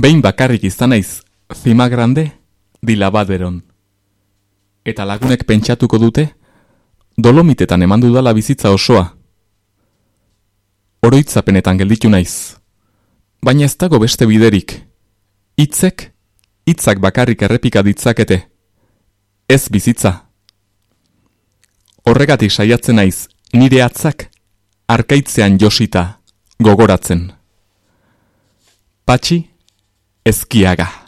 Behin bakarrik izan naiz, zima grande, dilabaderon. Eta lagunek pentsatuko dute, dolomitetan eman dudala bizitza osoa. Oroitzapenetan gelditu naiz. Baina ez dago beste biderik. Hitzek, hitzak bakarrik errepika ditzakete. Ez bizitza. Horregatik saiatzen naiz, nire atzak, arkaitzean josita, gogoratzen. Patxi, Esquiaga.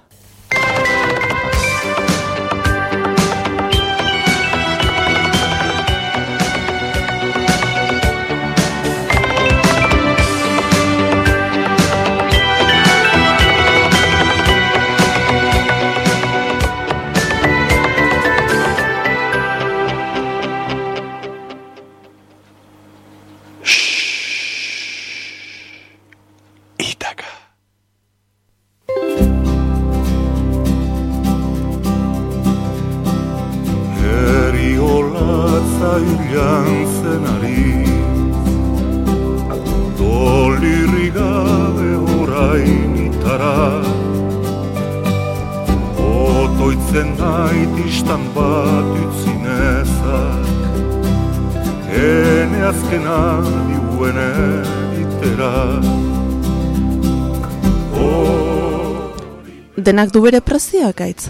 Denak du bere prezioa gaitz.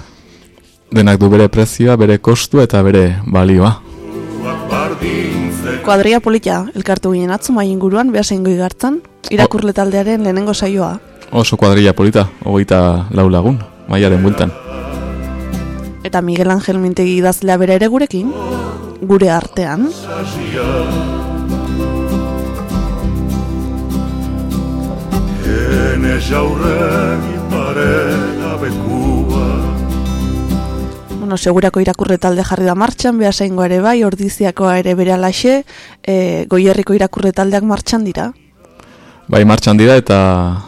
Denak du bere prezioa, bere kostu eta bere balioa. Kuadria polita, elkartu ginen atzu mai inguruan, beha zein goi gartzen, irakurle taldearen lehenengo saioa. Oso kuadria polita, hogeita lau lagun, maiaren bultan. Eta Miguel Angel mintegi idazlea bere ere gurekin, gure artean. Ene jaurren Bueno, segurako irakurre talde jarri da martxan, beha ere bai, ordiziakoa ere bere alaxe, e, goierriko irakurre taldeak martxan dira? Bai, martxan dira eta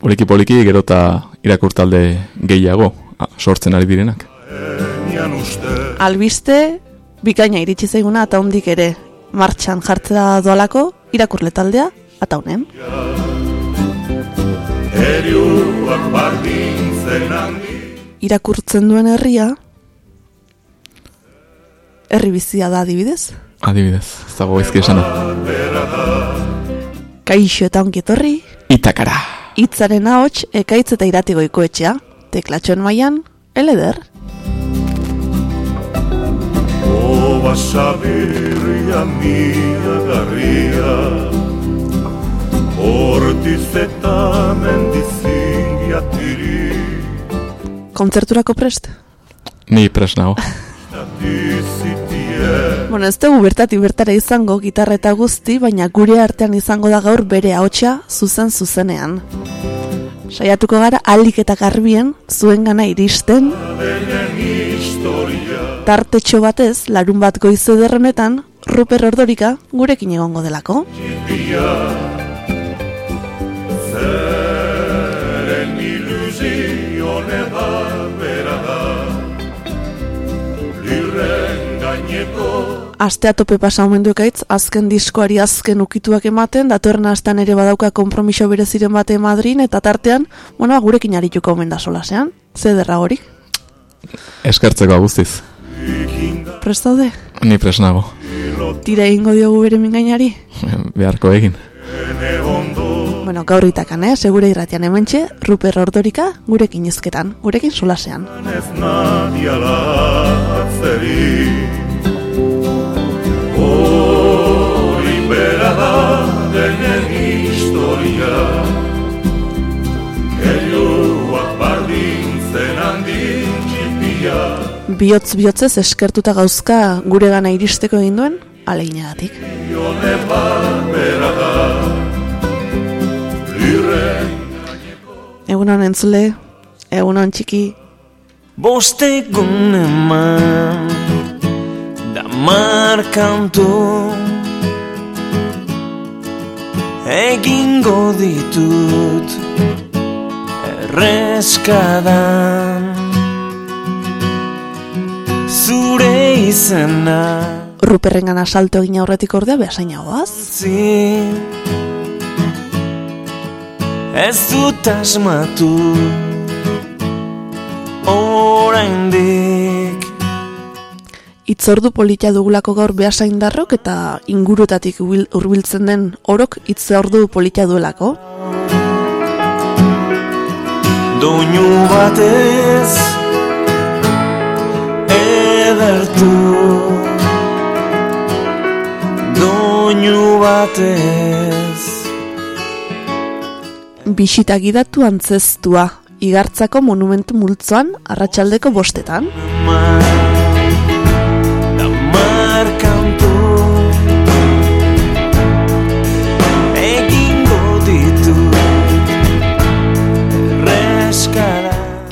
poliki-poliki gero eta irakur talde gehiago sortzen ari direnak. Albiste, bikaina iritsi zaiguna eta hondik ere martxan jartzea doalako irakurle taldea, eta honen irakurtzen duen herria herri bizia da adibidez. Adibidez ez dago ezki esana kaixo eta onkietorri itakara. Itzaren ahots ekaitz eta iratigo ikoetxea teklatxoen maian eleder. Oba sabirria mia garria Hortiz eta mendizingia tiri Kontzerturako prest? Ni prest nago Bueno, ez dugu bertati bertara izango gitarra eta guzti, baina gure artean izango da gaur bere ahotsa zuzen zuzenean. Saiatuko gara alik eta garbien zuen gana iristen. Tartetxo batez, larun bat goizu derrenetan, Ruper Ordorika gurekin egongo delako. Astea tope pasa omen duekaitz, azken diskoari azken ukituak ematen, datorren astan ere badauka kompromiso bereziren bate Madrin, eta tartean, bueno, gurekin arituko omen da solasean, zederra horik? Eskertzeko guztiz. Prestaude? Ni presnago. Tira egingo diogu bere mingainari? Beharko egin. Bueno, gaur itakan, eh? Segure irratian hementxe, Ruper Ordorika gurekin izketan, gurekin solasean. Ez bera da denen historia Helioak bardin zen handin txipia Biotz bihotzez eskertuta gauzka gure gana iristeko egin duen, bera da Egunon entzule, egunon txiki. Bostegun eman, da markantu, egingo ditut, erreskadan, zure izena. Ruperrengan asalto egin aurretik ordea behasainagoaz. Zin, ez dut asmatu oraindik Itzordu politia dugulako gaur behasaindarrok eta ingurutatik hurbiltzen den orok itzordu politia duelako. Doinu batez edertu Doinu batez Bisita gidatu antzestua, igartzako monumentu multzoan, arratsaldeko bostetan.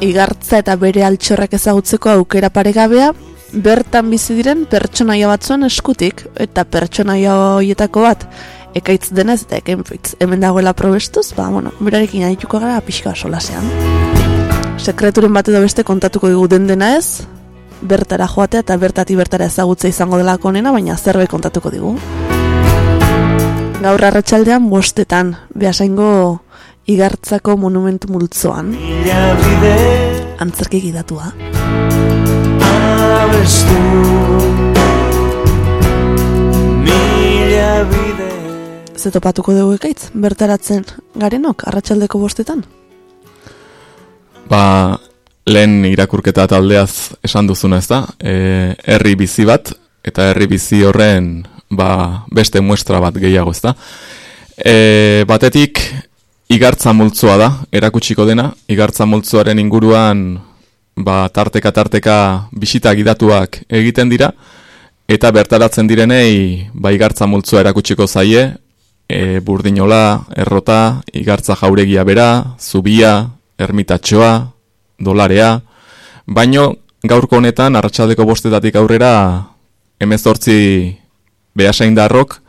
Igartza eta bere altxorrak ezagutzeko aukera paregabea, bertan bizi diren pertsonaia batzuen eskutik, eta pertsonaia horietako bat, ekaitz denez eta eken fitz. Hemen dagoela probestuz, ba, bueno, berarekin adituko gara pixka solasean. Sekreturen bat edo beste kontatuko dugu den dena ez, bertara joatea eta bertati bertara ezagutza izango dela konena, baina zerbait kontatuko digu. Gaur arratsaldean bostetan, behasaingo igartzako monumentu multzoan. Antzerki gidatua. Abestu Mila bide Zetopatuko dugu ekaitz, bertaratzen garenok, arratsaldeko bostetan? Ba, lehen irakurketa taldeaz esan duzuna ez da, e, herri bizi bat, eta herri bizi horren ba, beste muestra bat gehiago ez da. E, batetik, igartza multzoa da, erakutsiko dena, igartza multzoaren inguruan ba, tarteka tarteka bisita gidatuak egiten dira, eta bertaratzen direnei ba, igartza multzoa erakutsiko zaie, e, burdinola, errota, igartza jauregia bera, zubia, ermitatxoa, dolarea, baino gaurko honetan arratsaldeko bostetatik aurrera emezortzi behasain darrok,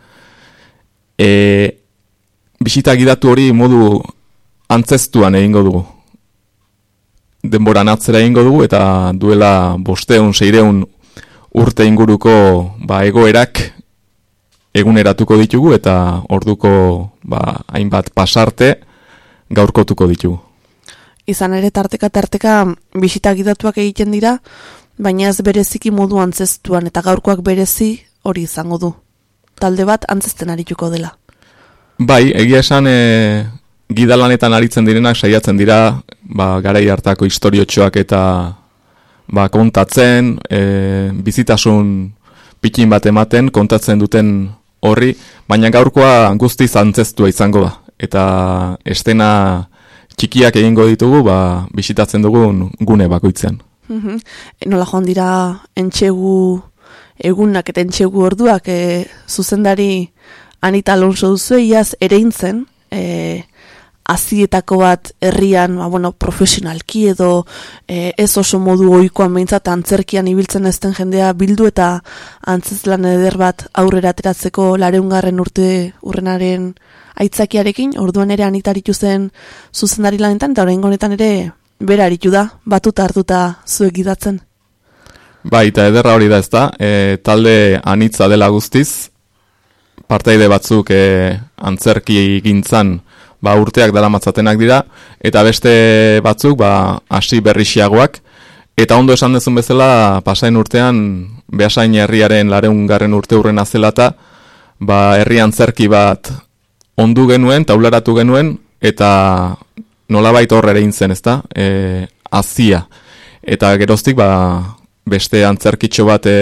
e, bisita gidatu hori modu antzestuan egingo dugu. Denboran atzera egingo dugu eta duela bosteun, seireun urte inguruko ba, egoerak eguneratuko ditugu eta orduko ba, hainbat pasarte gaurkotuko ditugu. Izan ere tarteka tarteka bisita gidatuak egiten dira, baina ez bereziki modu antzestuan eta gaurkoak berezi hori izango du. Talde bat antzesten arituko dela. Bai, egia esan e, gidalanetan aritzen direnak saiatzen dira ba, garai hartako historiotxoak eta ba, kontatzen, e, bizitasun pikin bat ematen, kontatzen duten horri, baina gaurkoa guzti zantzestua izango da. Eta estena txikiak egingo ditugu, ba, bisitatzen dugun gune bakoitzean. Mm Nola joan dira entxegu egunak eta entxegu orduak e, zuzendari Anita Alonso duzu iaz ere intzen, e, azietako bat herrian, ba, bueno, profesionalki edo e, ez oso modu oikoan behintzat antzerkian ibiltzen ezten jendea bildu eta antzizlan eder bat aurrera ateratzeko lareungarren urte urrenaren aitzakiarekin, orduan ere anitaritu zen zuzendari lanetan, eta horrein honetan ere bera aritu da, batuta hartuta zuek gidatzen. Bai, eta ederra hori da ez da, e, talde anitza dela guztiz, parteide batzuk e, antzerki gintzan, ba, urteak dara matzatenak dira, eta beste batzuk ba, hasi berrixiagoak, eta ondo esan dezun bezala, pasain urtean, behasain herriaren lareun garren urte hurren azelata, ba, herrian zerki bat ondu genuen, taularatu genuen, eta nolabait horre intzen, ezta? E, azia. Eta geroztik, ba, beste antzerkitxo bat e,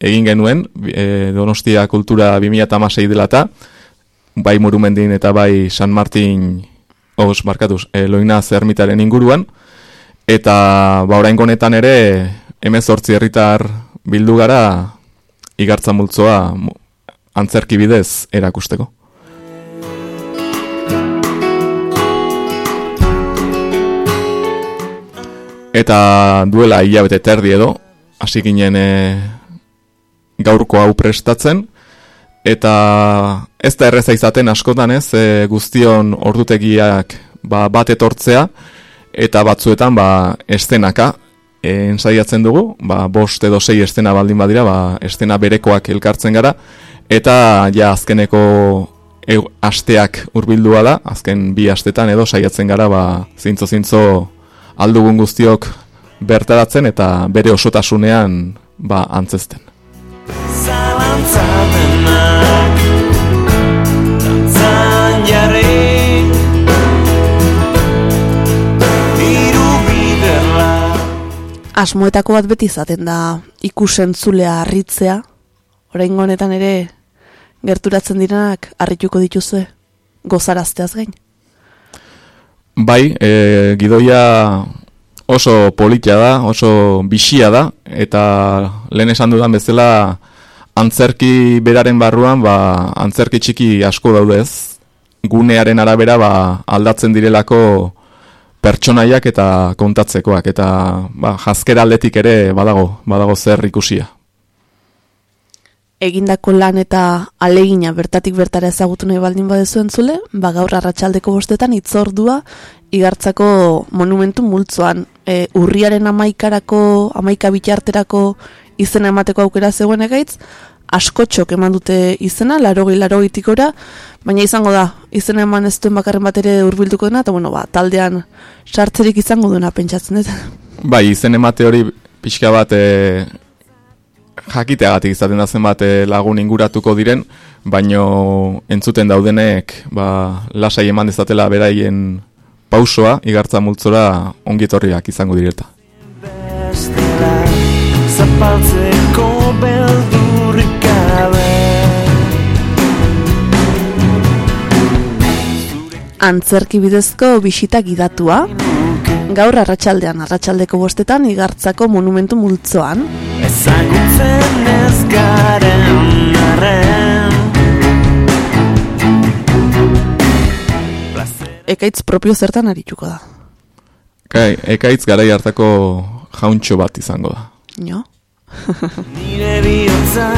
egin genuen, e, Donostia Kultura 2006 delata, bai Murumendin eta bai San Martin os markatuz, e, loina zermitaren inguruan, eta ba orain honetan ere, emezortzi herritar bildu gara, igartza multzoa antzerki bidez erakusteko. Eta duela hilabete terdi edo, hasi ginen e, gaurko hau prestatzen, eta ez da erreza izaten askotan ez e, guztion ordutegiak ba, bat etortzea eta batzuetan ba, estenaka e, ensaiatzen dugu, ba, bost edo sei estena baldin badira, ba, estena berekoak elkartzen gara eta ja azkeneko e, asteak urbildua da, azken bi astetan edo saiatzen gara ba zintzo zintzo aldugun guztiok bertaratzen eta bere osotasunean ba antzesten. Asmoetako bat beti izaten da ikusentzulea harritzea, orain honetan ere gerturatzen direnak harrituko dituzue, gozarazteaz gain. Bai, e, gidoia oso politia da, oso bisia da, eta lehen esan dudan bezala antzerki beraren barruan, ba, antzerki txiki asko daudez, gunearen arabera ba, aldatzen direlako pertsonaiak eta kontatzekoak, eta ba, jazkera aldetik ere badago, badago zer ikusia. Egindako lan eta alegina bertatik bertara ezagutu nahi baldin badezu entzule, ba gaur arratsaldeko bostetan itzordua igartzako monumentu multzoan. E, urriaren amaikarako, amaika bitarterako izena emateko aukera zegoen egaitz, askotxok eman dute izena, laro gehi laro baina izango da, izena eman ez duen bakarren bat ere urbilduko dena, eta bueno, ba, taldean sartzerik izango duena pentsatzen dut. Bai, izen emate hori pixka bat e, jakiteagatik izaten da zenbat eh, lagun inguratuko diren, baino entzuten daudenek ba, lasai eman dezatela beraien pausoa, igartza multzora ongietorriak izango direta. Antzerki bidezko bisita gidatua, gaur arratsaldean arratsaldeko bostetan igartzako monumentu multzoan. Ezagutzen ez garen arren Ekaitz propio zertan arituko da. Kai, ekaitz garai hartako jauntxo bat izango da. Jo? Nire bihotza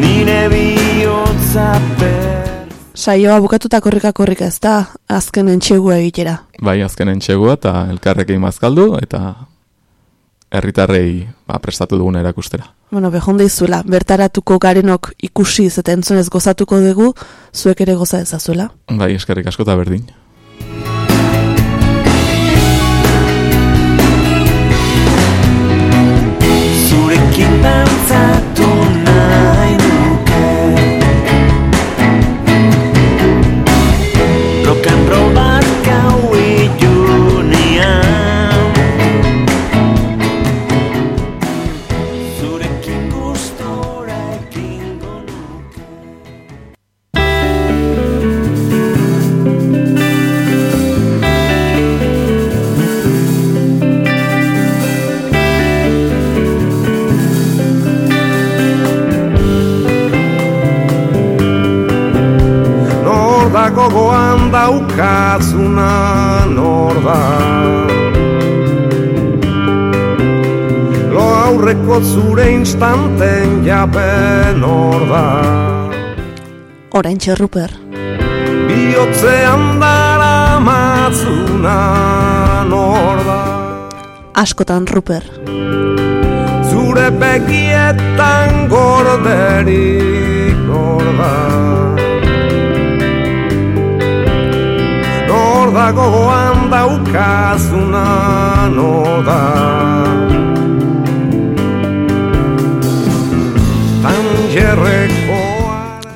Nire bihotza Saioa bukatuta korrika korrika ez da, azken entxegua egitera. Bai, azken entxegua eta elkarrekin mazkaldu eta herritarrei ba, prestatu dugun erakustera. Bueno, behonde izuela, bertaratuko garenok ikusi eta entzunez gozatuko dugu, zuek ere goza ezazuela. Bai, eskerrik asko eta berdin. Zurekin dantzatu gogoan daukazuna nor da. Lo aurreko zure instanten japen nor da. Orain txerruper Biotzean dara matzuna nor da. Askotan ruper Zure begietan gorderik nor da nor da gogoan daukazuna nor da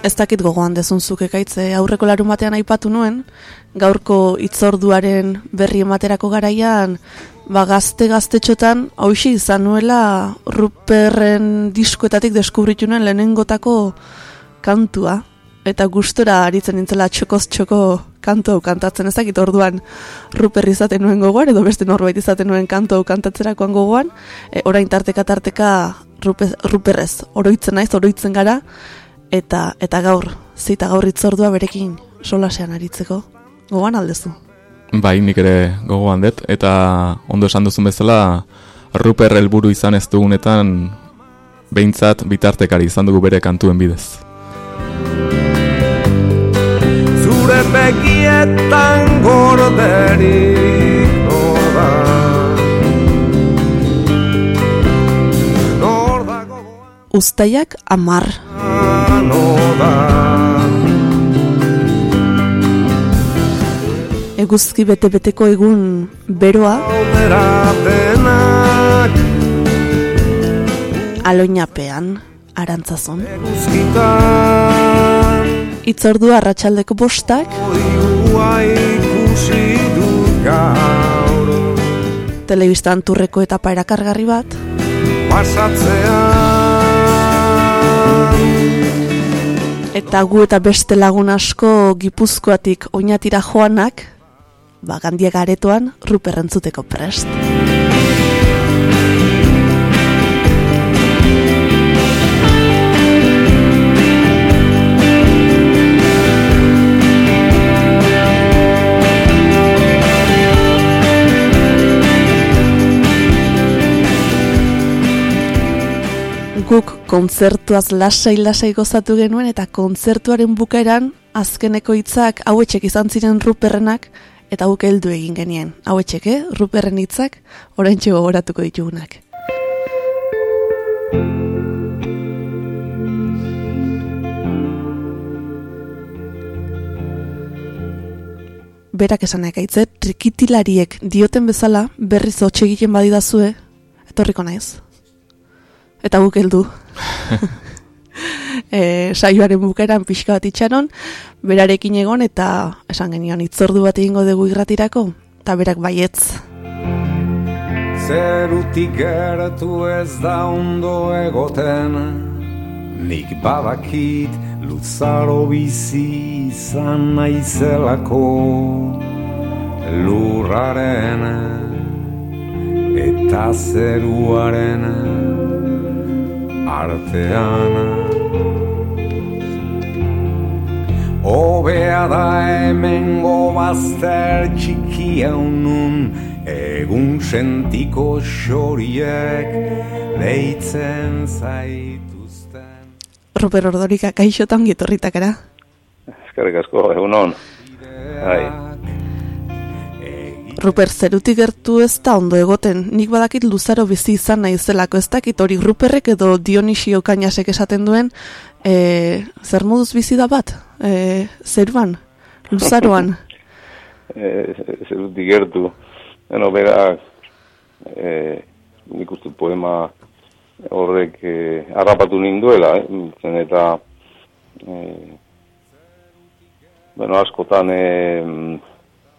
Ez dakit gogoan dezun zuke aurreko larun batean aipatu nuen, gaurko itzorduaren berri ematerako garaian, ba gazte gaztetxotan, hausi izan nuela Ruperren diskoetatik deskubritu nuen lehenengotako kantua, eta gustora aritzen nintzela txokoz txoko kanto kantatzen ezakit orduan ruper izaten nuen gogoan edo beste norbait izaten nuen kanto kantatzerakoan gogoan e, orain tarteka tarteka rupe, ruperrez oroitzen naiz oroitzen gara eta eta gaur zita gaur itzordua berekin solasean aritzeko. Gogoan aldezu? Bai, nik ere gogoan dut eta ondo esan duzun bezala Ruper helburu izan ez dugunetan behintzat bitartekari izan dugu bere kantuen bidez begietan gorderik Uztaiak amar. Eguzki bete-beteko egun beroa. Aloinapean, arantzazon. Itzordua arratsaldeko bostak. Telebistan turreko eta erakargarri bat. Eta gu eta beste lagun asko gipuzkoatik oinatira joanak, ba gandiak aretoan ruperrentzuteko prest. Guk kontzertuaz lasai-lasai gozatu genuen eta kontzertuaren bukaeran azkeneko hitzak hauetxek izan ziren ruperrenak eta guk heldu egin genien. Hauetxek, eh? Ruperren hitzak orain txego goratuko ditugunak. Berak esan ekaitze, trikitilariek dioten bezala berriz hotxe egiten badidazue, etorriko naiz eta guk heldu. e, saioaren bukaeran pixka bat itxaron, berarekin egon eta esan genion itzordu bat egingo dugu irratirako, eta berak baietz. Zerutik gertu ez da ondo egoten, nik badakit luzaro bizi izan naizelako lurraren eta zeruaren artean Obea da hemengo bazter txikia unun Egun sentiko xoriek deitzen zaituzten Ruper Ordorika, kaixotan gitorritak era? Eskerrik asko, egun hon. Ruper, zerutik gertu ez da ondo egoten, nik badakit luzaro bizi izan nahi zelako. Ez dakit hori Ruperrek edo Dionisio kainasek esaten duen, e, zer moduz bizi da bat, e, zeruan, luzaroan? e, zerutik gertu, eno bera, e, nik uste poema horrek e, harrapatu ninduela, eh? zen eta, e, bueno, askotan, e,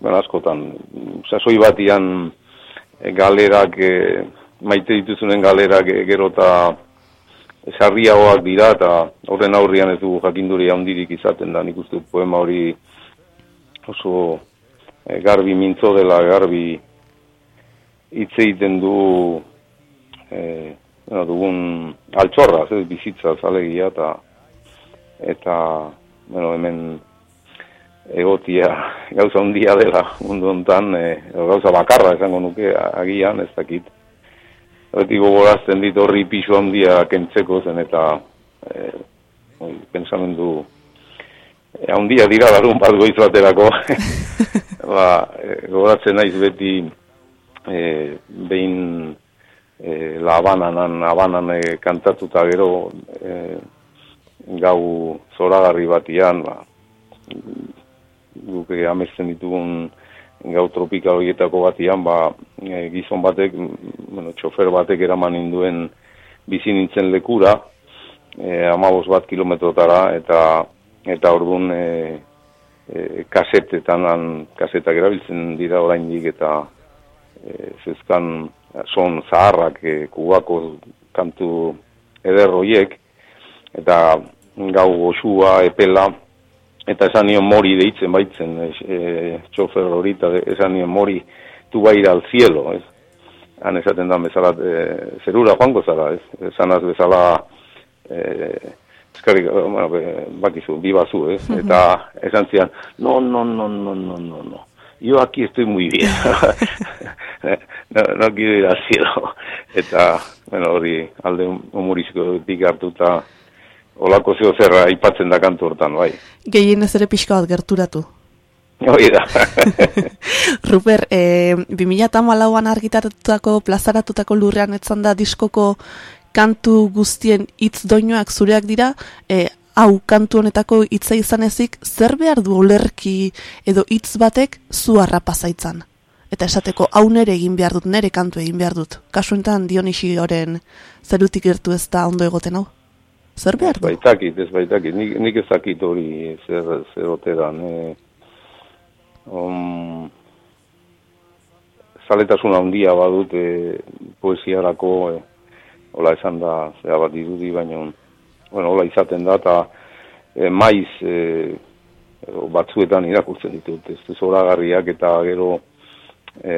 bueno, askotan, sasoi batian e, galerak, e, maite dituzunen galerak e, gero eta sarriagoak dira, eta horren aurrian ez dugu jakinduri handirik izaten da, nik uste poema hori oso e, garbi mintzo dela, garbi hitz egiten du e, bueno, dugun altxorra, ez bizitza zalegia, eta eta, bueno, hemen egotia gauza handia dela mundu hontan, e, gauza bakarra esango nuke agian ez dakit. Horretik gogorazten dit horri pisu handia kentzeko zen eta e, pensamendu e, handia dira darun bat goiz baterako. ba, e, gogoratzen naiz beti e, behin e, la abananan, abanan e, kantatuta gero e, gau zoragarri batian, ba, guk amesten ditugun gau tropikal horietako batian, ba, e, gizon batek, bueno, txofer batek eraman induen bizi nintzen lekura, e, amabos bat kilometrotara, eta eta orduan e, e, kasetetan, kasetak erabiltzen dira oraindik eta e, zezkan son zaharrak e, kubako kantu ederroiek, eta gau goxua, epela, eta esan nion mori deitzen baitzen, e, txofer hori, eta esan nion mori, tu bai al cielo, ez? Han esaten da bezala, e, zerura joango zara, ez? Esan az bezala, e, eskarrik, bueno, bakizu, bibazu, ez? Eta esan zian, no, no, no, no, no, no, no. Yo aquí estoy muy bien. no, no quiero ir al cielo. Eta, bueno, hori alde humorizko dik hartuta, olako zeo zerra ipatzen da kantu hortan, bai. Gehien ez ere pixka bat gerturatu. Hoi da. Ruper, e, 2008an argitaratutako, plazaratutako lurrean etzan da diskoko kantu guztien hitz doinoak zureak dira, e, hau kantu honetako hitza izan ezik, zer behar du olerki edo hitz batek zu harrapazaitzan? Eta esateko, hau nere egin behar dut, nere kantu egin behar dut. Kasu enten Dionisi horren zerutik gertu ez da ondo egoten hau? Zer behar du? Baitakit, ez baitakit, nik, nik ezakit hori zer, zer oteran. E, um, zaletasun handia badut e, poesiarako, e, hola esan da, zera bat irudi, baina bueno, hola izaten da, eta e, maiz e, batzuetan irakurtzen ditut, ez ez horagarriak eta gero e,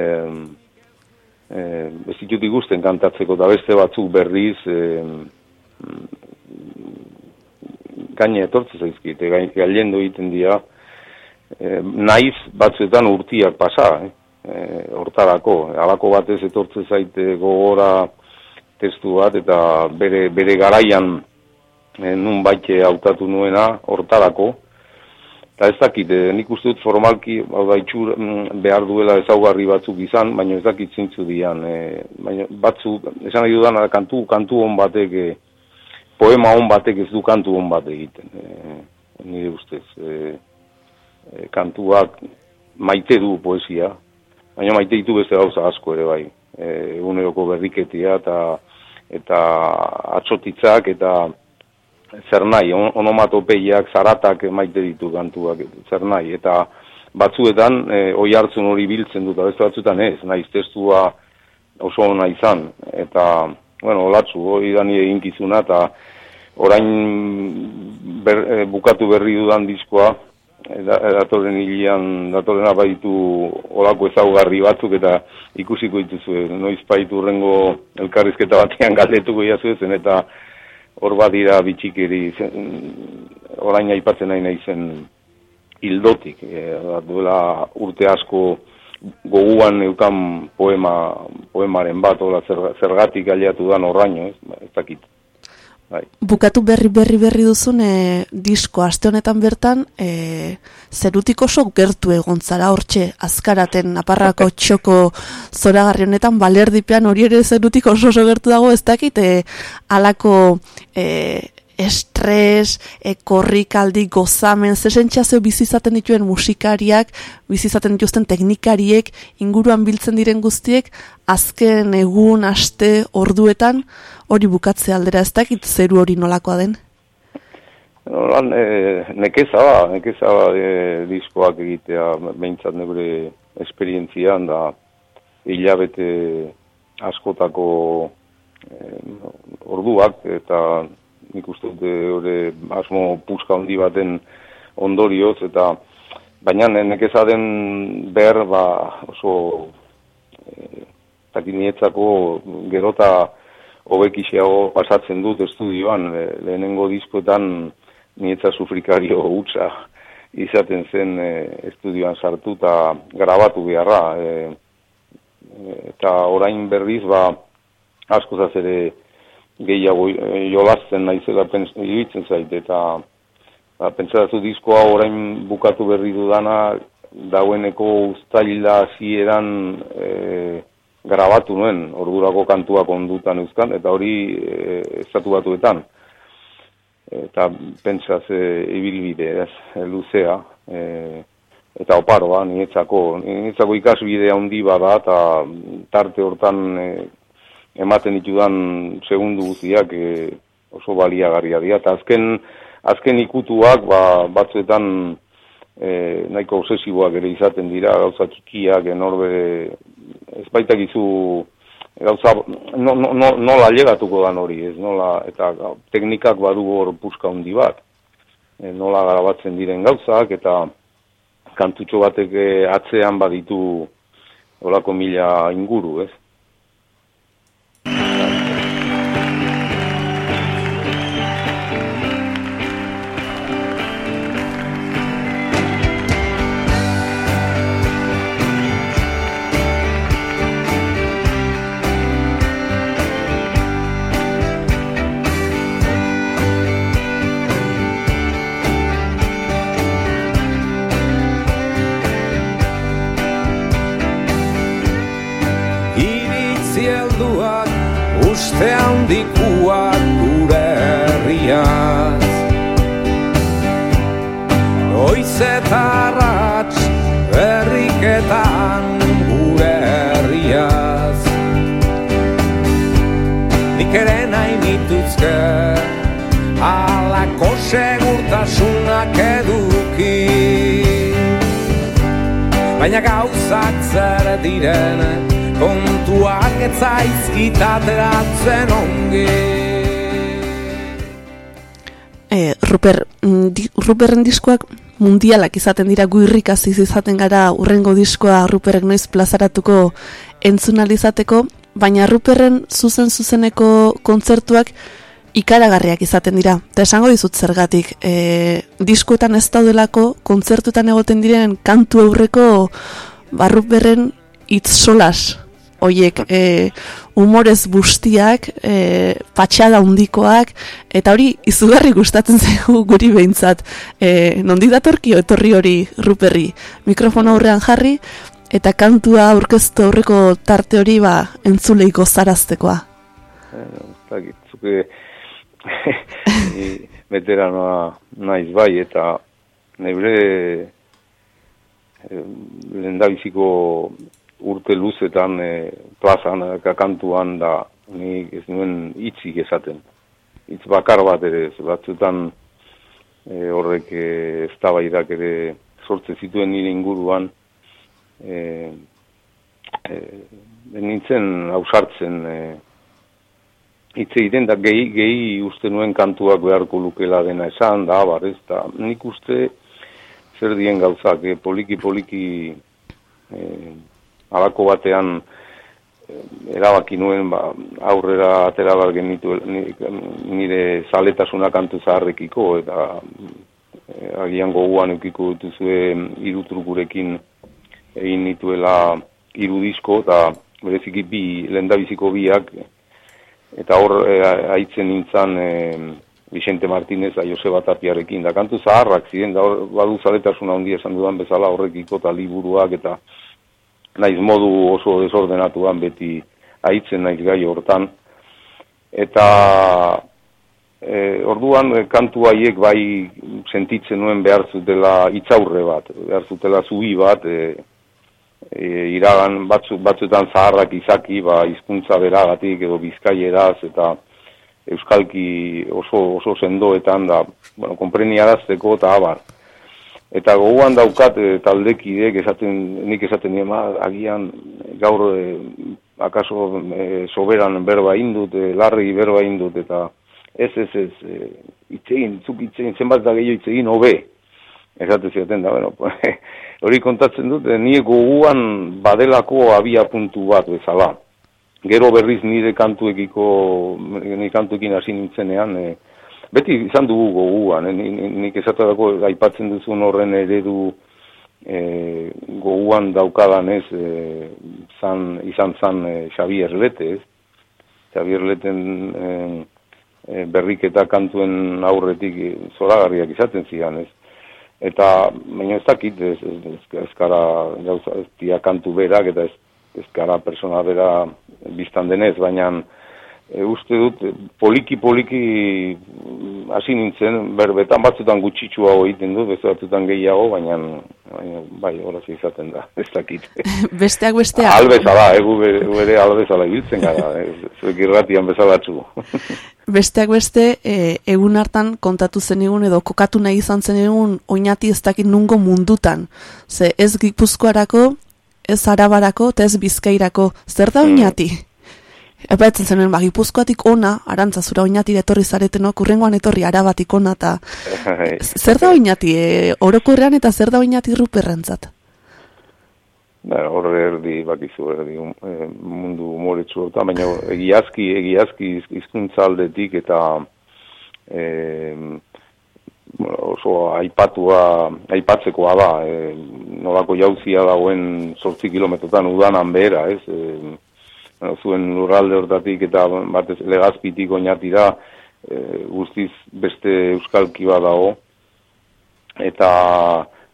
e, ez ditut igusten kantatzeko, eta beste batzuk berriz e, gaine etortze zaizkite, gailendo egiten dira, e, naiz batzuetan urtiak pasa, eh? e, hortarako, alako batez etortze zaite gogora testu bat, eta bere, bere garaian e, nun baite hautatu nuena hortarako, eta ez dakit, e, nik uste dut formalki, hau da, itxur, mm, behar duela ezaugarri batzuk izan, baina ez dakit zintzu dian, e, baina batzuk, esan nahi dudan, kantu, kantu hon batek, e, poema hon batek ez du kantu hon bat egiten. E, nire ustez, e, e, kantuak maite du poesia, baina maite ditu beste gauza asko ere bai. E, eguneroko berriketia eta eta atxotitzak eta zer nahi, on, onomatopeiak, zaratak maite ditu kantuak, zer nahi, eta batzuetan e, oi hartzun hori biltzen dut, beste batzuetan ez, naiz testua oso ona izan, eta bueno, olatzu, hori da nire inkizuna, eta orain ber, e, bukatu berri dudan diskoa, e, datorren hilian, datorren abaitu olako ezaugarri batzuk, eta ikusiko dituzu, noiz paitu rengo elkarrizketa batean galdetuko jazu ezen, eta hor badira bitxikeri, orain aipatzen nahi nahi zen hildotik, e, duela urte asko, goguan eukan poema, poemaren bat, ola, zergatik aliatu dan horraino, ez, ba, ez dakit. Bai. Bukatu berri berri berri duzun e, disko aste honetan bertan e, zerutik oso gertu egon zara hortxe azkaraten aparrako txoko zoragarri honetan balerdipean hori ere zerutik oso oso gertu dago ez dakit e, alako e, estres, e, korrikaldi, gozamen, zesentxazio bizizaten dituen musikariak, bizizaten dituzten teknikariek, inguruan biltzen diren guztiek, azken egun, aste, orduetan, hori bukatze aldera, ez dakit zeru hori nolakoa den? Nolan, e, nekeza ba, nekeza ba, e, diskoak egitea, behintzat negure esperientzian, da hilabete askotako e, orduak, eta nik uste dute hori asmo puska handi baten ondorioz, eta baina nekeza den behar ba, oso e, gerota hobekixeago pasatzen dut estudioan, e, lehenengo diskoetan nietza sufrikario hutsa izaten zen e, estudioan sartu eta grabatu beharra. E, eta orain berriz, ba, asko ere gehiago e, jolazten naizela iruditzen zaite eta ba, pentsatu diskoa orain bukatu berri dudana daueneko ustaila hasieran e, grabatu nuen ordurako kantuak ondutan euskan eta hori e, estatu batuetan. Eta pentsaz e, ibilbide ez, luzea e, eta oparoa nietzako nietzako ikasbidea handi bada eta tarte hortan e, ematen ditudan segundu guztiak e, oso baliagarria dira. Eta azken, azken ikutuak ba, batzuetan e, nahiko obsesiboak ere izaten dira, gauza txikiak, enorbe, ez baitak izu, gauza, no, no, no, nola llegatuko dan hori, ez nola, eta teknikak badu hor puska handi bat, e, nola garabatzen diren gauzak, eta kantutxo batek atzean baditu olako mila inguru, ez? Ruper, mm, Ruperren diskoak mundialak izaten dira guirrik aziz izaten gara urrengo diskoa Ruperrek noiz plazaratuko entzunalizateko, baina Ruperren zuzen zuzeneko kontzertuak ikaragarriak izaten dira. Eta esango dizut zergatik, e, diskoetan ez daudelako kontzertuetan egoten diren kantu aurreko barruperren itz solas hoiek e, umorez bustiak, e, patxada undikoak, eta hori izugarri gustatzen zaigu guri behintzat. E, nondi datorki etorri hori ruperri mikrofono aurrean jarri, eta kantua aurkeztu aurreko tarte hori ba entzulei gozaraztekoa. Zuke veteranoa naiz bai, eta nebre lendabiziko urte luzetan e, plazan, e, kakantuan da, ni ez nuen itzik esaten. Itz bakar bat ere, batzutan e, horrek e, ez ere sortze zituen nire inguruan, e, e, nintzen hausartzen e, hitz egiten da gehi, gehi uste nuen kantuak beharko lukela dena esan, da, bar, ez da, nik uste zer dien gauzak, e, poliki poliki e, alako batean eh, erabaki nuen ba, aurrera atera bar genitu nire zaletasuna kantu zaharrekiko eta e, agian goguan eukiko dituzue irutrukurekin egin nituela irudisko eta bereziki bi lendabiziko biak. Eta hor e, aitzen nintzen e, Vicente Martínez da Joseba Tapiarekin. Da kantu zaharrak ziren da hor badu zaletasuna handia esan dudan bezala horrekiko eta liburuak eta naiz modu oso desordenatuan beti aitzen naiz gai hortan. Eta e, orduan kantu haiek bai sentitzen nuen behar zutela itzaurre bat, behar zutela zubi bat, e, e, iragan batzu, batzuetan zaharrak izaki, ba, izkuntza beragatik edo bizkaieraz eta euskalki oso, oso sendoetan da, bueno, kompreni arazteko eta abar. Eta goguan daukat e, taldekideek esaten, nik esaten nien, agian gaur e, akaso e, soberan berba indut, e, larri berba indut, eta ez, ez, ez, e, itzegin, zuk itzegin, zenbat da gehiago itzegin, hobe, esaten zioten da, bueno, hori kontatzen dut, nire goguan badelako abia puntu bat bezala. Gero berriz nire kantuekiko, nire kantuekin hasi nintzenean, e, beti izan dugu goguan, eh? nik esatadako aipatzen duzun horren eredu e, goguan daukadan ez, e, zan, izan zan e, Xavier Lete, ez? Xavier Leten e, e, berriketa kantuen aurretik zoragarriak izaten zian, ez? Eta, baina ez dakit, ez, ez, ez, kara gauza, ez kantu berak, eta ez, ez persona bera biztan denez, baina e, uste dut poliki poliki mm, hasi nintzen berbetan batzutan gutxitsua egiten dut beste batzutan gehiago baina, baina bai horaz izaten da ez dakit. Besteak besteak. Albezala egu bere, bere albezala ibiltzen gara zuek irratian bezalatzu besteak beste e, egun hartan kontatu zen egun edo kokatu nahi izan zen egun oinati ez dakit nungo mundutan. Ze ez gipuzkoarako ez arabarako eta ez bizkairako. Zer da mm. Oinati Epaetzen zenuen, ba, gipuzkoatik ona, arantza zura oinati etorri zareteno, kurrengoan etorri arabatik ona, eta bai. zer da oinati, e, orokorrean eta zer da oinati ruperrentzat? Ba, horre erdi, bakizu erdi, um, e, mundu umoretsu, eta baina egiazki, egiazki izkuntza aldetik, eta e, oso aipatua, aipatzekoa da, e, nolako jauzia dagoen sortzi kilometrotan udanan behera, ez, e, zuen lurralde hortatik eta batez legazpitik oinatira e, guztiz beste euskalki bat dago. Eta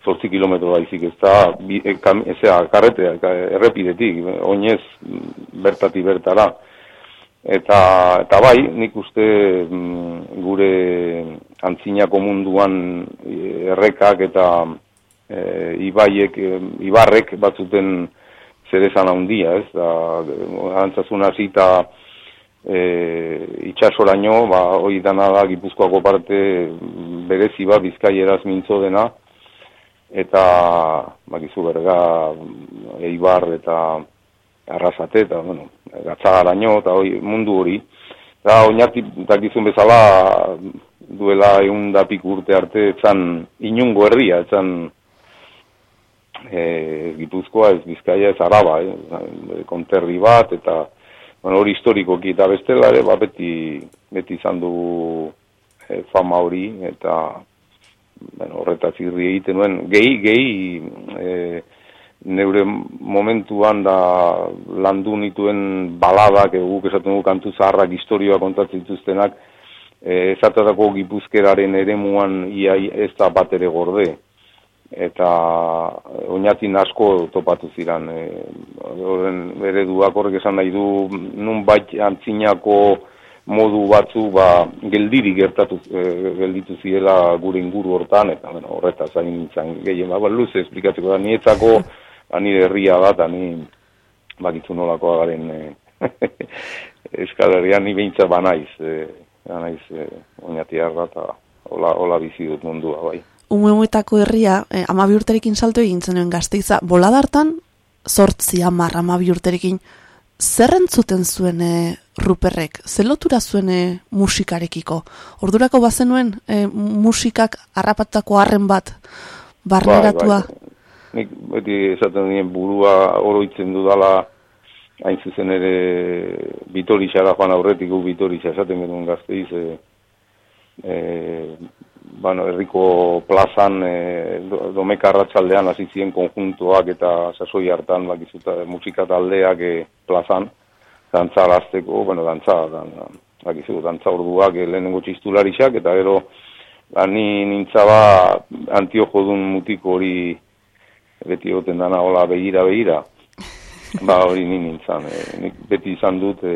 zortzi kilometro baizik ez da e, ezea, karrete, errepidetik oinez bertati bertara. Eta, eta bai nik uste mm, gure antzinako munduan errekak eta e, ibaiek, e, ibarrek batzuten zer esan handia, ez, da, arantzazun hasita e, itxasoraino, ba, hori dana da gipuzkoako parte berezi bat bizkaieraz mintzo dena, eta, bakizu berga, eibar eta arrasate, eta, bueno, gatzagaraino, eta hori mundu hori, Da, oinarti, dakizun bezala, duela egun da urte arte, etzan inungo herria, etzan e, Gipuzkoa, ez Bizkaia, ez Araba, e, konterri bat, eta bueno, hori historikoki eta bestela, ere, ba, beti, beti izan du e, fama hori, eta bueno, horretaz irri egiten nuen, gehi, gehi, e, neure momentuan da landu nituen baladak, guk esaten dugu kantu zaharrak historioa kontatzen dituztenak, e, esatatako gipuzkeraren ere muan ia ez da bat ere gorde. Eta oinatin asko topatu ziran. E, horren bere duak horrek esan nahi du, nun bait antzinako modu batzu ba, geldiri gertatu e, gelditu ziela gure inguru hortan, eta bueno, horretaz hain nintzen gehien, ba, ba luze esplikatzeko da, nietzako ani herria bat, ani bakitu nolako garen e, ni behintza banaiz, e, banaiz e, oinatiar bat, hola, hola bizi dut mundua, bai. Umuetako herria, e, ama urterekin salto egin zenuen gazteiza, boladartan, sortzi amar ama urterekin, zer entzuten zuen e, ruperrek, zelotura zuen e, musikarekiko? Ordurako bazenuen e, musikak harrapatako harren bat, barneratua? Bai, bai. Nik beti esaten dien burua oroitzen dudala. Hain zuzen ere bitoritxara joan aurretik gu bitoritxa esaten genuen gazteiz e, e, bueno, erriko plazan e, domeka arratsaldean hasi ziren konjuntuak eta sasoi hartan bakizuta musika taldeak e, plazan dantza alazteko, bueno, dantza, dan, bakizu, dantza orduak e, lehenengo txistularisak, eta gero, ba, ni nintzaba antiojo dun mutiko hori beti egoten dana hola begira begira. Ba hori ni nintzen e, beti izan dut e,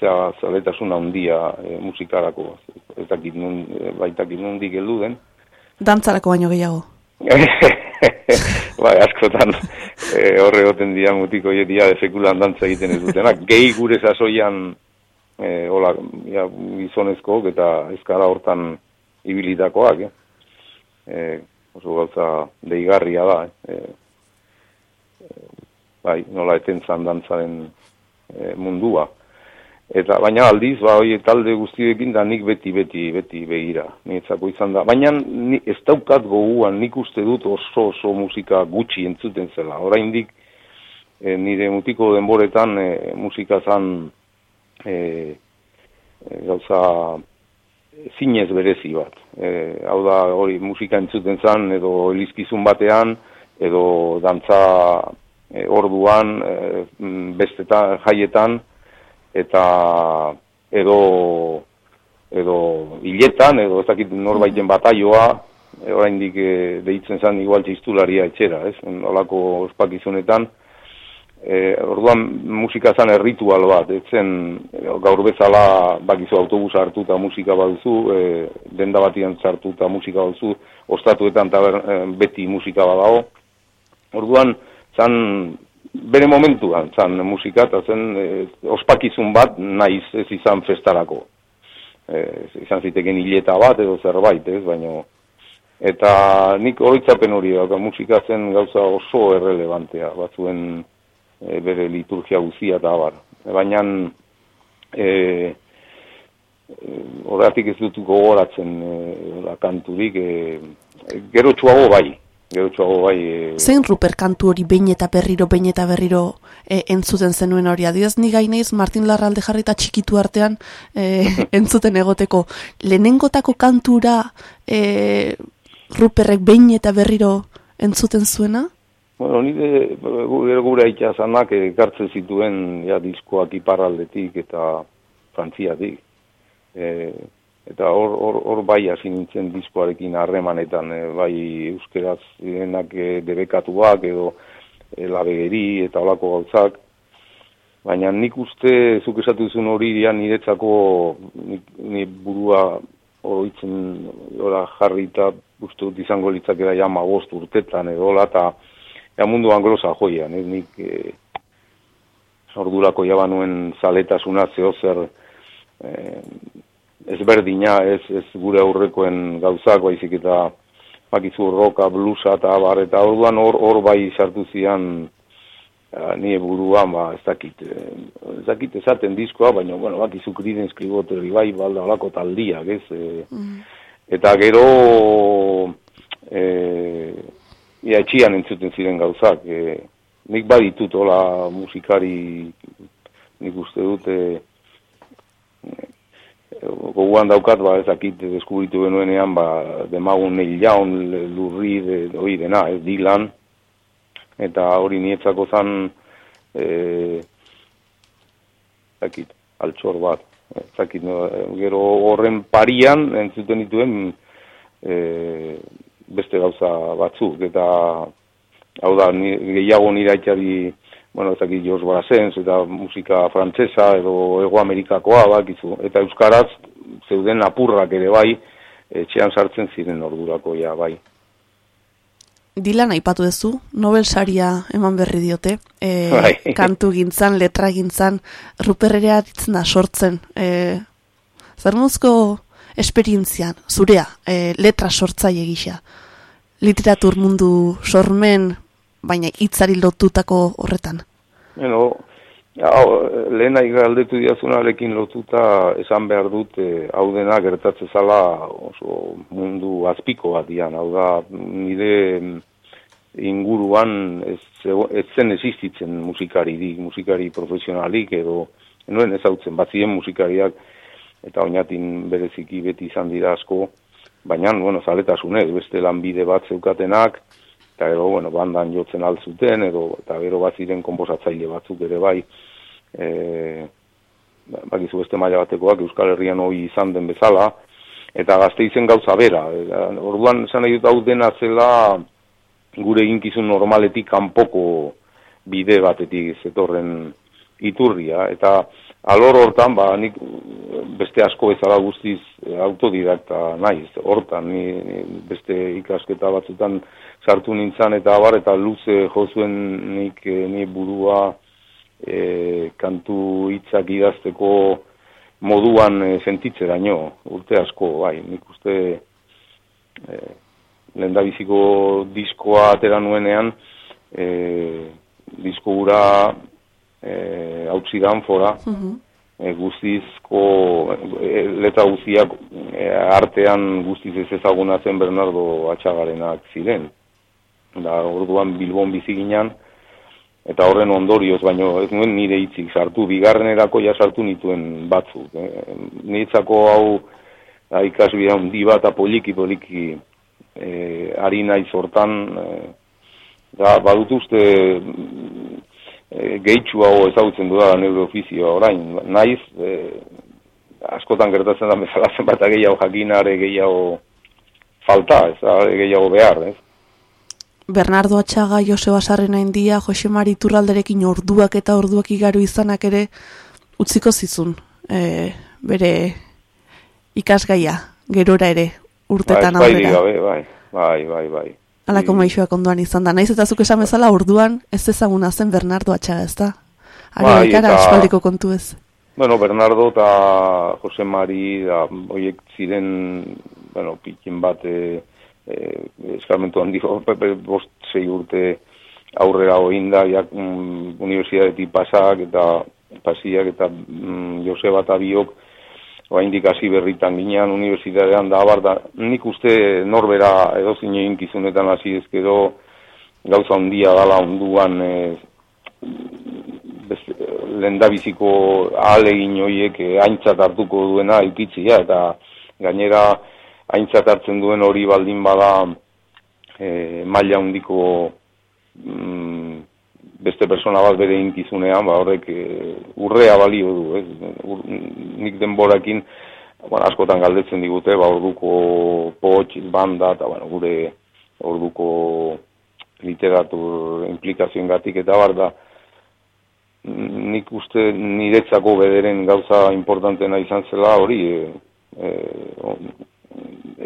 zera zaletasun handia e, musikarako ez dakit nun e, baitakit nundik heldu den dantzarako baino gehiago bai askotan e, horre goten dira mutiko jetia defekulan dantza egiten ez dutenak gehi gure sasoian e, hola ja, gizonezko eta ezkara hortan ibilitakoak eh? E, oso gauza deigarria da, e, bai, nola eten dantzaren e, mundua. Eta baina aldiz, ba, hoi talde guztiekin da nik beti, beti, beti begira, nietzako izan da. Baina ni, ez daukat goguan nik uste dut oso oso musika gutxi entzuten zela. Hora indik, e, nire mutiko denboretan e, musika zan e, gauza zinez berezi bat. E, hau da, hori musika entzuten zan, edo elizkizun batean, edo dantza e, orduan, e, bestetan, jaietan, eta edo edo hiletan, edo ez dakit norbaiten bataioa, e, oraindik e, deitzen zan igual txistularia etxera, ez? Olako ospakizunetan, E, orduan musika zan erritual bat, etzen gaur bezala bakizu autobusa hartu eta musika baduzu, e, denda batian zartu eta musika baduzu, ostatuetan taber, e, beti musika badago. Orduan, zan bere momentuan, zan musika eta zen e, ospakizun bat naiz ez izan festarako. E, izan ziteken hileta bat edo zerbait, ez, baina... Eta nik horitzapen hori, musika zen gauza oso errelevantea, batzuen e, bere liturgia guzia eta abar. Baina, e, e, ez dut gogoratzen e, kanturik, e, gero txuago bai, gero txuago bai. E, Zein ruper kantu hori behin eta berriro, behin eta berriro e, entzuten zenuen hori, adiaz ni gaineiz Martin Larralde jarri eta txikitu artean e, entzuten egoteko. Lehenengotako kantura e, ruperrek behin eta berriro entzuten zuena? Bueno, nire gure gure aitzazanak ekartzen zituen ja, diskoak iparraldetik eta frantziatik. E, eta hor, hor, hor bai hasi nintzen diskoarekin harremanetan, e, bai euskeraz denak e, debekatuak edo e, labegeri eta olako gauzak. Baina nik uste, zuk esatu zuen hori niretzako nik, burua oroitzen ora jarri eta uste dut izango litzakera ja magost urtetan edo eta ja mundu anglosa joia, nik, nik e, ordurako jaba nuen zaletasuna zeo zer e, ezberdina, ez, ez gure aurrekoen gauzak, baizik eta bakizu roka, blusa eta bar, eta orduan hor, hor bai sartu zian ni buruan, ba, ez dakit, eh, ez dakit esaten diskoa, baina, bueno, bakizu kriden skribote bai, balda olako taldiak, ez, e, eta gero, e, ia etxian entzuten ziren gauzak, e, nik baditut hola musikari, nik uste dute, goguan daukat, ba, ezakit deskubritu benuenean, ba, demagun neil jaun, lurri, de, oi, dena, ez, dilan, eta hori nietzako zan, e, ezakit, altxor bat, ezakit, no, gero horren parian, entzuten dituen, e, beste gauza batzuk, eta, hau da, ni, gehiago nire bueno, ez dakit Jos Brassens, eta musika frantsesa edo Ego Amerikakoa, bakizu, eta Euskaraz zeuden apurrak ere bai, etxean sartzen ziren ordurako, ja, bai. Dilan aipatu duzu, Nobel saria eman berri diote, e, bai. kantu gintzan, letra gintzan, ruperrerea ditzen da sortzen. E, zer esperientzian, zurea, e, letra sortzaile gisa, literatur mundu sormen baina hitzari lotutako horretan. Bueno, hau, lehena igaldetu diazunarekin lotuta esan behar dut, eh, hau dena gertatze zala oso mundu azpiko bat dian, hau da, nire inguruan ez, ez zen existitzen musikari di, musikari profesionalik edo nuen ezautzen batzien musikariak eta oinatin bereziki beti izan dira asko, baina, bueno, zaletasune, beste lanbide bat zeukatenak, eta gero, bueno, bandan jotzen altzuten, edo, eta gero bat ziren komposatzaile batzuk ere bai, e, bakizu beste maila batekoak Euskal Herrian hori izan den bezala, eta gazte izen gauza bera. Orduan, esan nahi dut hau dena zela gure eginkizun normaletik kanpoko bide batetik zetorren iturria, eta alor hortan, ba, nik beste asko bezala guztiz autodidakta naiz, hortan, ni, beste ikasketa batzutan sartu nintzen eta abar, eta luze jozuen nik eh, ni burua e, kantu hitzak idazteko moduan e, sentitze daño, urte asko, bai, nik uste e, lendabiziko diskoa atera nuenean, e, disko gura eh hautsi fora. Mhm. E, guztizko e, letra guztiak e, artean guztiz ez ezaguna zen Bernardo Atxagarenak ziren. Da, orduan Bilbon bizi ginen, eta horren ondorioz, baino ez nuen nire hitzik sartu, bigarren erako ja sartu nituen batzuk. E, niretzako hau da, ikasbia hundi bat apoliki poliki e, ari nahi sortan, e, da, badut uste e, hau ezagutzen du da neurofizioa orain. Naiz, e, askotan gertatzen da bezala zenbat gehiago jakinare gehiago falta, ez gehiago behar, ez? Bernardo Atxaga, Joseba Sarrena India, Jose Mari Turralderekin orduak eta orduak igaru izanak ere utziko zizun, e, bere ikasgaia, gerora ere, urtetan bai, bai, bai, bai, bai, bai, bai. Alako mm. maixoak onduan izan da. Naiz eta zuk esan bezala orduan ez ezaguna zen Bernardo atxaga ez da? Ari bai, eta... espaldiko kontu ez. Bueno, Bernardo eta Jose Mari, da, oiek ziren, bueno, pikin bat, e, e, eskarmentu handi, bost zei urte aurrera oinda, jak mm, universidadetik pasak eta pasiak eta mm, Joseba eta biok, oa indikazio berritan ginean unibertsitatean da abar da, nik uste norbera edo zinein kizunetan hasi ezkero gauza ondia dala onduan e, lendabiziko alegin horiek e, aintzat hartuko duena ikitzia eta gainera aintzat hartzen duen hori baldin bada e, maila hondiko mm, beste persona bat bere inkizunean, ba, horrek e, urrea balio du, ez? Ur, nik denborakin, bueno, askotan galdetzen digute, ba, orduko potx, banda, eta, bueno, gure orduko literatur implikazioen gatik, eta bar da, nik uste niretzako bederen gauza importantena izan zela hori, e, e,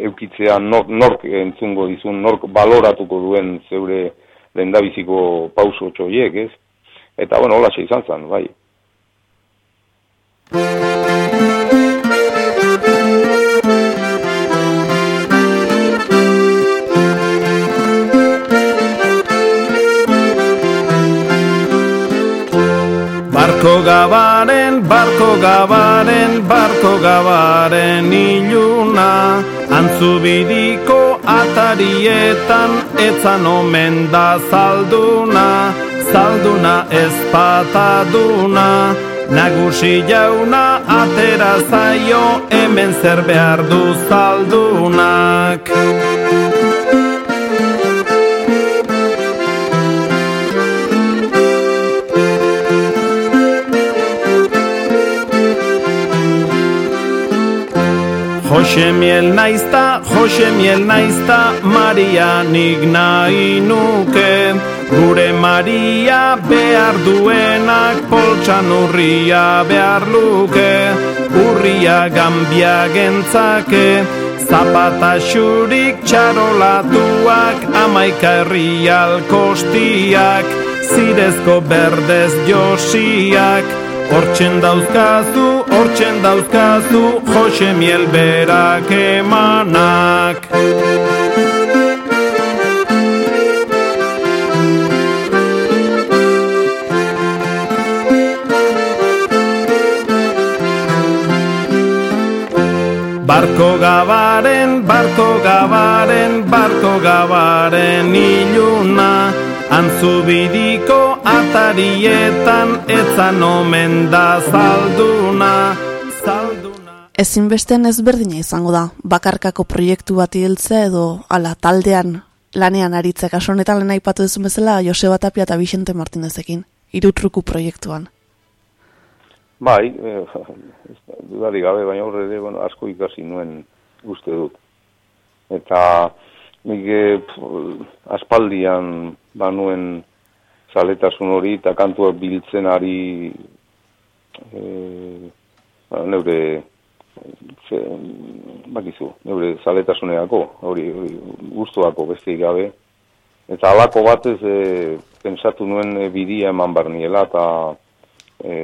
eukitzea nork, nork entzungo dizun, nork baloratuko duen zeure lendabiziko pauso txoiek, ez? Eta, bueno, hola izan zen, bai. Barko gabaren, barko gabaren, barko gabaren iluna Antzubidiko atarietan etzan omen da zalduna Zalduna ezpataduna Nagusi jauna atera zaio hemen zer behar du zaldunak Jose miel naizta, Jose miel naizta, Maria nik nahi nuke. Gure Maria behar duenak poltsan urria behar luke. Urria gambia gentzake, zapata xurik txarolatuak, amaika herrial kostiak, zirezko berdez josiak. Hortzen dauzkazu, hortzen dauzkazu, Jose miel berak emanak. Barko gabaren, barko gabaren, barko gabaren iluna, Antzubidiko atarietan etzan omen da zalduna, zalduna. Ezinbesten ezberdina izango da, bakarkako proiektu bat hiltzea edo ala taldean lanean aritzek asonetan lehen aipatu duzun bezala Joseba Tapia eta Vicente Martinezekin, irutruku proiektuan. Bai, eh, dudari gabe, baina horre bueno, asko ikasi nuen uste dut. Eta nik eh, aspaldian banuen zaletasun hori eta kantua biltzen ari e, ba, neure ze, bakizu, neure zaletasuneako, hori, hori guztuako beste gabe. Eta alako batez e, pensatu nuen bidia eman barniela eta e,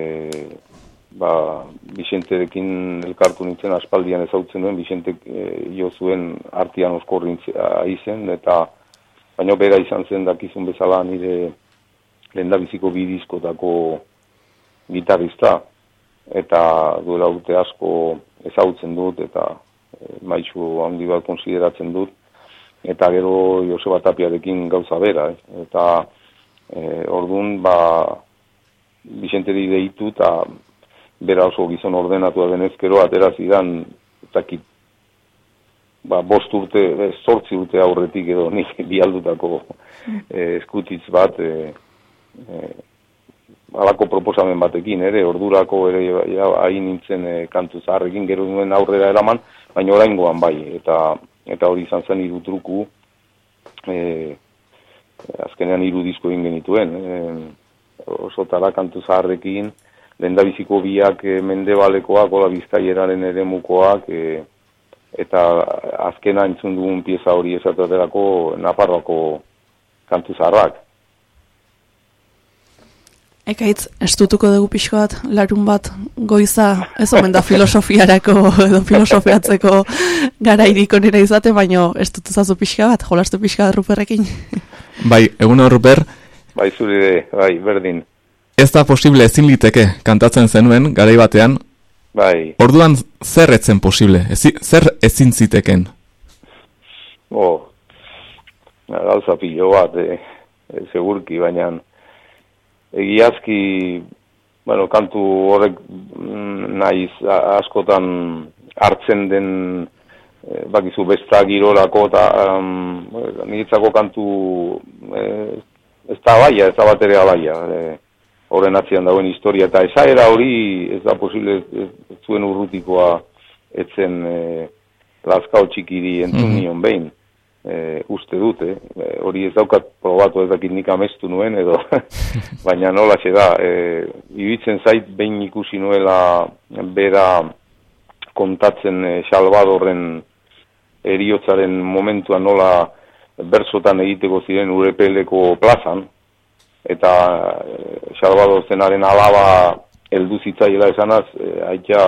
ba, Bicenterekin elkartu nintzen aspaldian ezautzen duen, Vicente e, jo zuen artian oskorrintzea izen, eta baina bera izan zen dakizun bezala nire lenda biziko bidizkotako gitarrista eta duela urte asko ezautzen dut eta e, maitxu handi bat konsideratzen dut eta gero Joseba Tapiarekin gauza bera eh? eta e, ordun ba Vicenteri deitu eta bera oso gizon ordenatua denezkero atera zidan zakit ba, bost urte, eh, urte aurretik edo nik bialdutako e, eskutitz bat e, e, alako proposamen batekin ere, ordurako ere ja, hain nintzen e, kantu zaharrekin gero duen aurrera eraman, baina oraingoan bai, eta eta hori izan zen irutruku e, azkenean iru disko egin genituen e, oso tala kantu zaharrekin lendabiziko biak e, mendebalekoak, ola bizkaieraren ere mukoak, e, eta azkena entzun dugun pieza hori esatuaterako Nafarroako kantu zaharrak. Ekaitz, estutuko dugu pixko bat, larun bat, goiza, ez omen da filosofiarako edo filosofiatzeko gara iriko nire izate, baino estutu zazu pixka bat, jolastu pixka bat ruperrekin. Bai, egun ruper. Bai, zuride, bai, berdin. Ez da posible ezin liteke kantatzen zenuen, garai batean, Bai. Orduan zer etzen posible? Ezi, zer ezin ziteken? Oh, gauza pilo bat, eh, segurki, baina egiazki, bueno, kantu horrek mm, naiz askotan hartzen den eh, bakizu besta girolako eta um, kantu eh, ez da baia, ez da bat ere baia. Eh, horren atzian dagoen historia, eta esaera hori ez da posible ez, zuen urrutikoa etzen e, laskao txikiri entzun mm -hmm. behin, e, uste dute, e, hori ez daukat probatu ez dakit nik amestu nuen, edo, baina nola da, e, ibitzen zait behin ikusi nuela bera kontatzen e, Salvadorren eriotzaren momentuan nola bersotan egiteko ziren urepeleko plazan, eta e, zenaren alaba heldu zitzaiela esanaz, e, aitea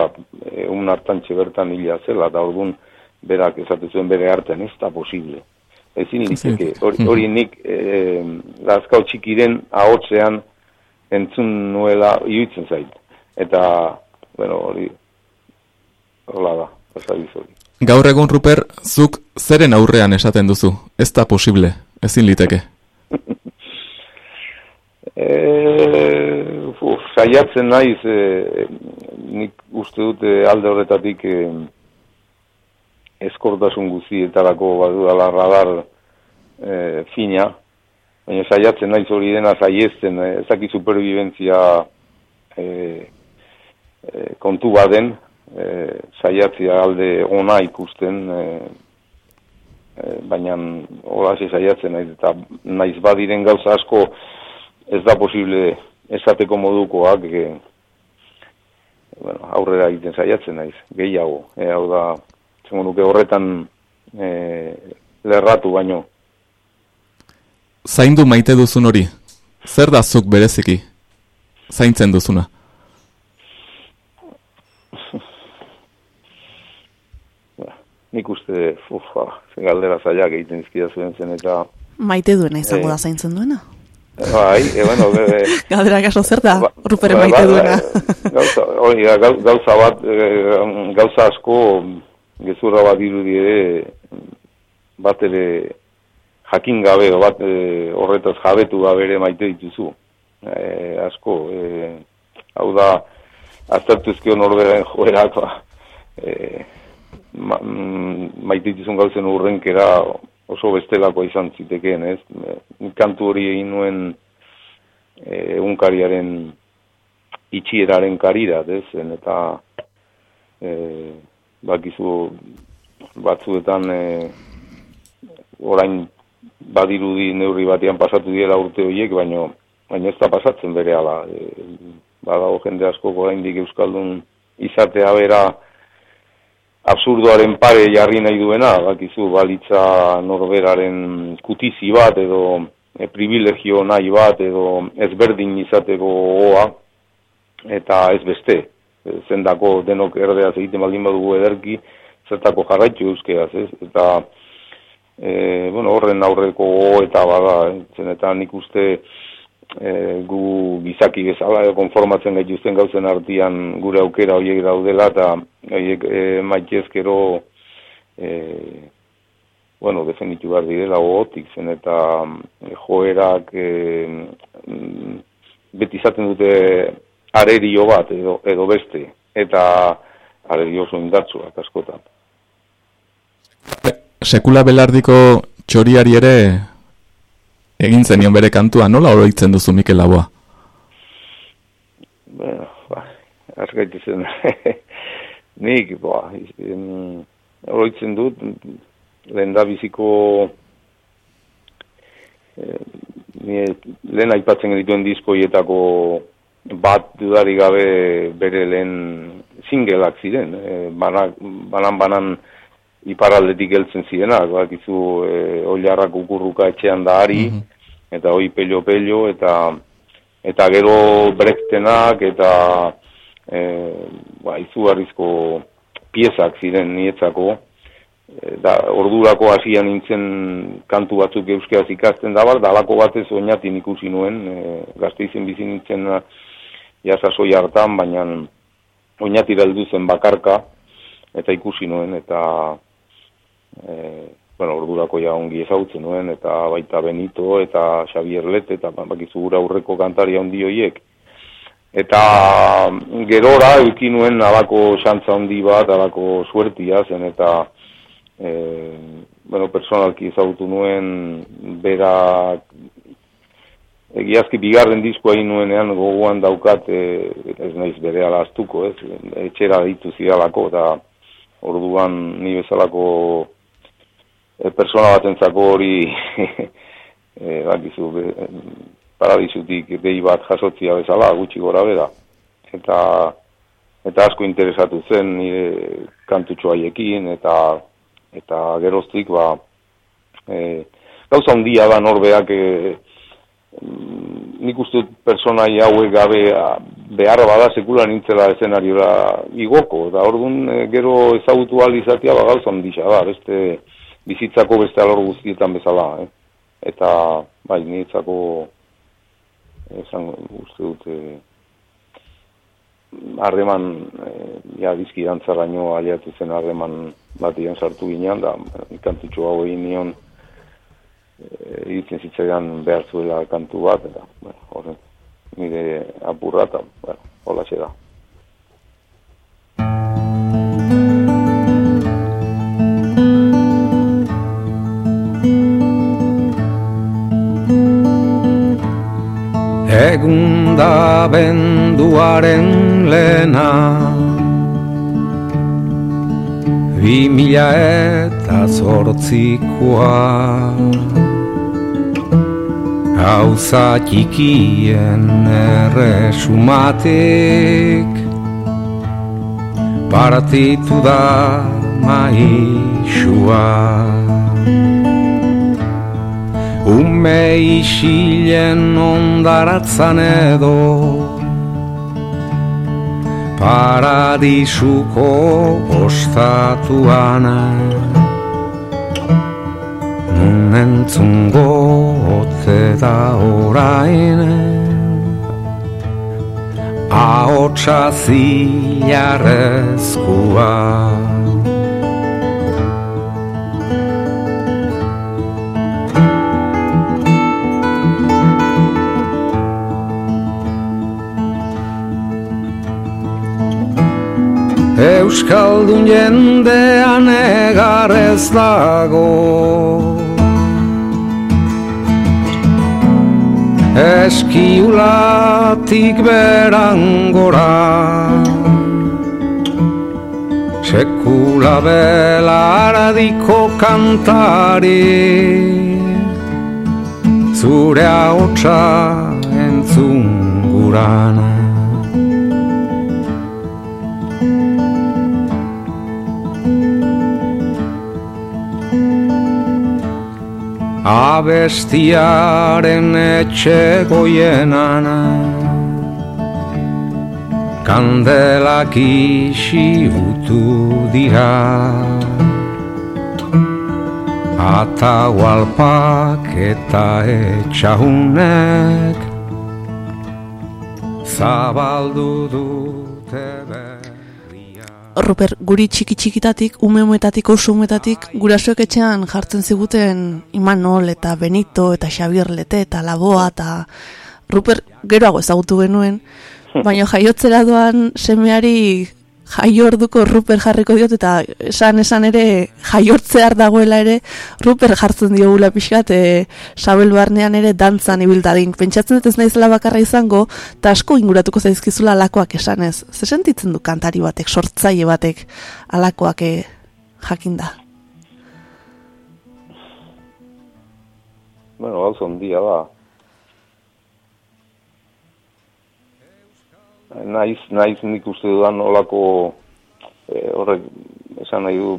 egun hartan bertan hila zela, eta orduan berak esatu zuen bere artean, ez da posible. Ezin liteke, hori nik e, lazkau txikiren ahotzean entzun nuela iuitzen zait. Eta, bueno, hori, hola da, pasabiz hori. Gaur egun, Ruper, zuk zeren aurrean esaten duzu? Ez da posible, ezin liteke. E, uf, saiatzen naiz, e, nik uste dute alde horretatik e, eskortasun guzietarako badudala radar e, fina, baina saiatzen naiz hori dena saiesten, e, ezaki superviventzia e, e, kontu baden, e, saiatzia alde ona ikusten, e, e, baina hola saiatzen naiz, eta naiz badiren gauza asko ez da posible esateko modukoak, e, bueno, aurrera egiten saiatzen naiz, gehiago, e, hau da, zengo nuke horretan e, lerratu baino. Zaindu maite duzun hori, zer da zuk bereziki, zaintzen duzuna? nik uste, ufa, galdera zaiak egiten izkia zuen zen eta... Maite duena izango da zaintzen duena? Bai, e, bueno, be, Galdera kaso zer da, ba, rupere ba, maite ba, duena. gauza, oi, gauza bat, gauza asko, gezurra bat irudi ere, bat ere jakin gabe, bat e, horretaz jabetu gabe ere maite dituzu. E, asko, e, hau da, aztertuzkio norberen joerak, ba, e, ma, mm, maite dituzun gauzen urrenkera oso bestelako izan zitekeen, ez? Kantu hori egin nuen egunkariaren itxieraren karirat, ez? Eta e, bakizu batzuetan e, orain badirudi neurri batean pasatu diela urte horiek, baino baina ez da pasatzen bere ala. E, badago jende asko oraindik euskaldun izatea bera absurdoaren pare jarri nahi duena, bakizu balitza norberaren kutizi bat edo e, privilegio nahi bat edo ezberdin izateko goa eta ez beste zendako denok erdeaz egiten baldin badugu ederki, zertako jarraitu euskeaz, ez? Eta, e, bueno, horren aurreko eta bada, zen eta nik uste e, gu gizaki bezala konformatzen gaituzten gauzen artian gure aukera horiek daudela, eta horiek e, maitezkero e, bueno, definitu behar direla ogotik, zen eta e, joerak e, beti izaten dute arerio bat edo, edo beste, eta arerio oso indartzuak askotan. Sekula belardiko txoriari ere egin zenion bere kantua, nola oroitzen duzu Mikel Laboa? Bueno, ba, azkaitu zen. Nik, ba, oroitzen dut, lehen da biziko eh, lehen aipatzen dituen diskoietako bat dudari gabe bere lehen zingelak ziren, e, banan, banan banan iparaldetik geltzen zirenak, bak izu e, oliarrak ukurruka etxean da ari, mhm. eta hoi pelio pelio, eta eta gero brektenak, eta e, ba, izu piezak ziren nietzako, e, da, ordurako hasian nintzen kantu batzuk euskeaz ikasten da bar, da alako batez oinatin ikusi nuen, e, gazte izen bizi nintzen jasasoi hartan, baina oinatira heldu zen bakarka, eta ikusi nuen, eta e, bueno, ordurako ja ongi ezautzen nuen, eta baita Benito, eta Xavier Lete, eta bakizu gura aurreko kantari handi horiek. Eta gerora eukin nuen alako xantza handi bat, alako suertia zen, eta e, bueno, personalki ezautu nuen berak Egiazki bigarren diskoa nuenean gogoan daukat e, ez naiz bere alaztuko, ez, etxera ditu zidalako, eta orduan ni bezalako e, persona bat entzako hori e, bakizu, be, paradisutik behi bat jasotzia bezala, gutxi gora bera. Eta, eta asko interesatu zen nire kantutxo haiekin, eta eta geroztik ba e, gauza handia da norbeak e, nik uste personai hauek gabe behar bada sekula nintzela eszenariora igoko, eta orduan gero ezagutu izatea ba gauza handia da, beste bizitzako beste alor guztietan bezala, eh? eta bai, niretzako esan uste dute harreman e, ja dizki dantzaraino aliatu zen harreman batian sartu ginean da ikantutxo hau egin nion e, zitzaidan behar zuela kantu bat eta bueno, horren nire apurra eta bueno, hola da Egun da benduaren lena Bi mila eta zortzikoa. Hauza txikien erresumatik. Partitu da maixua Ume isilen ondaratzan edo Paradisuko ostatuan. Nun entzungo ote da orain. Ahotsa zilarrezkoa Euskaldun jendean egar ez dago Eskiulatik berangora Sekula belaradiko kantari. Zure haotxa entzungurana abestiaren etxe goienan kandelak isi utu dira. Ata walpak eta etxahunek zabaldu dute Ruper, guri txiki txikitatik, ume umetatik, oso umetatik, gurasoek etxean jartzen ziguten Imanol eta Benito eta Xabier Lete eta Laboa eta Ruper geroago ezagutu genuen, baina jaiotzera doan semeari jaiorduko ruper jarriko diot eta esan esan ere jaiortzear dagoela ere ruper jartzen dio gula pixkat e, sabel barnean ere dantzan ibiltadin. Pentsatzen dut ez naizela bakarra izango eta asko inguratuko zaizkizula alakoak esanez. Ze sentitzen du kantari batek, sortzaile batek alakoak e, jakinda? Bueno, hau zondia da. Naiz, naiz nik uste dudan olako e, horrek esan nahi du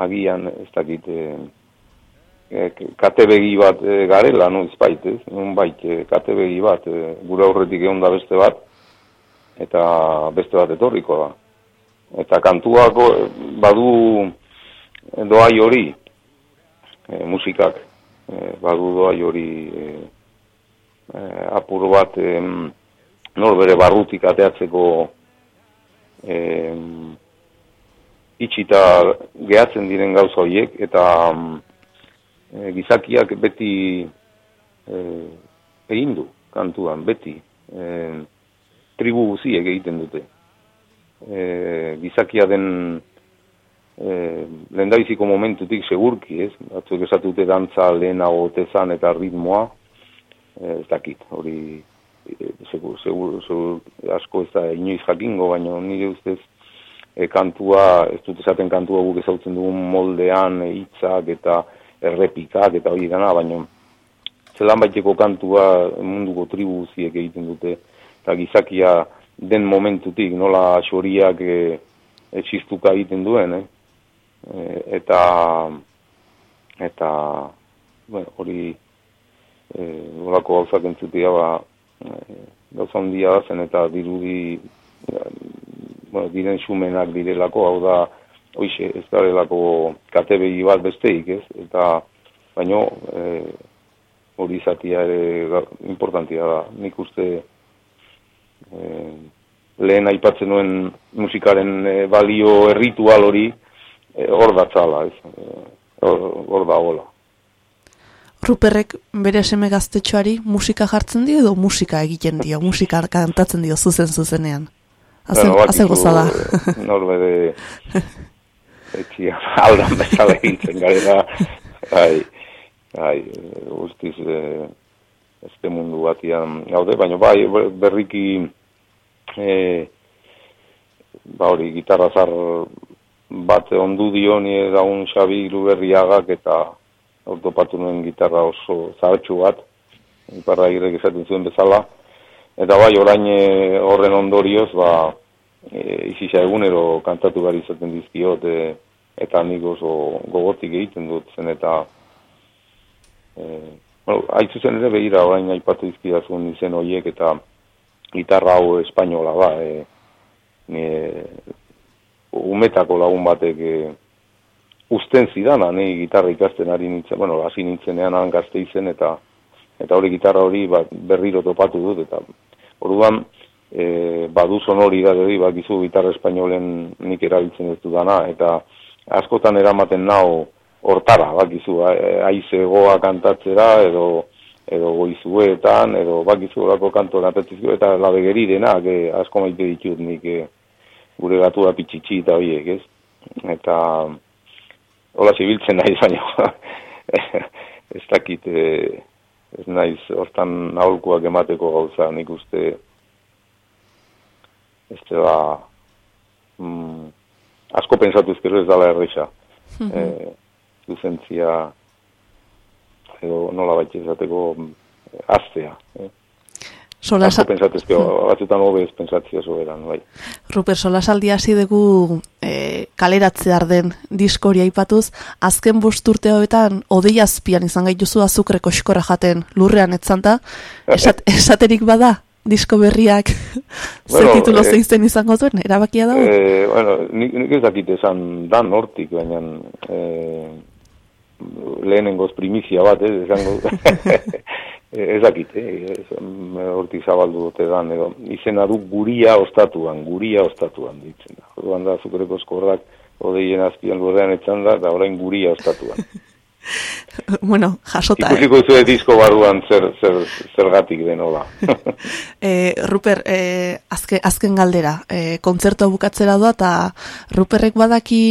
agian ez dakit e, e, kate begi bat e, garela, no izbait, ez? Nun bait, e, kate begi bat, e, gure aurretik egon da beste bat, eta beste bat etorriko da. Eta kantuako badu doai hori, e, musikak, e, badu doai hori e, apur bat, e, nor bere barrutik ateatzeko eh, itxita gehatzen diren gauza horiek, eta e, gizakiak beti eh, egin du kantuan, beti eh, tribu guziek egiten dute. Eh, gizakia den eh, lendabiziko momentutik segurki, ez? Batzuk esatute dantza lehenago tezan eta ritmoa, ez dakit, hori segur, segur, segur, asko ez da inoiz jakingo, baina nire ustez e, kantua, ez dut esaten kantua guk ezautzen dugun moldean e, hitzak eta errepikak eta hori gana, baina zelan baiteko kantua munduko tribu ziek egiten dute, eta gizakia den momentutik nola xoriak e, egiten duen, eh? e, eta eta bueno, hori e, olako gauzak entzutia ba, gauza handia zen eta dirudi bueno, diren xumenak direlako, hau da hoize ez darelako kate behi bat besteik, ez? Eta baino e, hori izatia ere importantia da. Nik uste e, lehen aipatzen nuen musikaren e, balio erritual hori e, hor datzala, ez? Hor da hola. Ruperrek bere seme gaztetxoari musika jartzen dio edo musika egiten dio, musika kantatzen dio zuzen zuzenean. Haze, haze gozada. Norbede etxia aldan bezala egintzen gara. Bai, bai, guztiz e, este mundu batian gaude, baina bai berriki e, ba hori gitarra zar bat ondu dio ni da un Xabi Luberriagak eta autopatu nuen gitarra oso zahartxu bat, iparra irek esaten zuen bezala, eta bai orain e, horren ondorioz, ba, e, izisa egunero kantatu gari izaten dizkiot, e, eta nik oso gogotik egiten dut zen, eta e, bueno, haitzu zen ere behira orain aipatu dizkidazun izen horiek, eta gitarra hau espainola ba, e, e, umetako lagun batek e, usten zidana, nahi gitarra ikasten ari nintzen, bueno, hasi nintzenean han gazte izen, eta eta hori gitarra hori ba, berriro topatu dut, eta orduan e, badu sonori da hori, ba, gizu gitarra espainolen nik erabiltzen ez dudana, eta askotan eramaten nao hortara, bakizu, aize goa kantatzera, edo edo goizuetan, edo bakizu horako kanto kantatzizko, eta labegeri denak, asko maite ditut nik e, gure gatu da pitxitxi eta horiek, ez? Eta, hola zibiltzen nahi baina ez dakit e, ez naiz hortan aholkuak emateko gauza nik uste ez da mm, asko pensatu ezkero ez dala erresa mm -hmm. duzentzia edo nola baitz ezateko aztea eh? Sola sa... pensatezke, hmm. batzutan hobe ez pensatzia soberan, bai. Ruper, sola saldi hasi dugu e, kaleratze arden diskoria ipatuz, azken bosturte hobetan odei azpian izan gaituzu azukreko eskora jaten lurrean etzanta, esat, esaterik bada disko berriak ze bueno, titulo e, izango duen, erabakia dago? E, bueno, nik, nik ez dakit esan dan hortik, baina e, lehenengoz primizia bat, ez, esango Eh, ez dakit, eh, hortik zabaldu dute dan, edo, izena du guria ostatuan, guria ostatuan ditzen da. Orduan da, zukereko eskorrak, odeien azpian gordean etzan da, da orain guria ostatuan. bueno, jasota. Ikusiko eh? zuen disko barruan zer, zer, zer gatik den hola. eh, Ruper, eh, azke, azken galdera, eh, kontzertua bukatzera doa, eta Ruperrek badaki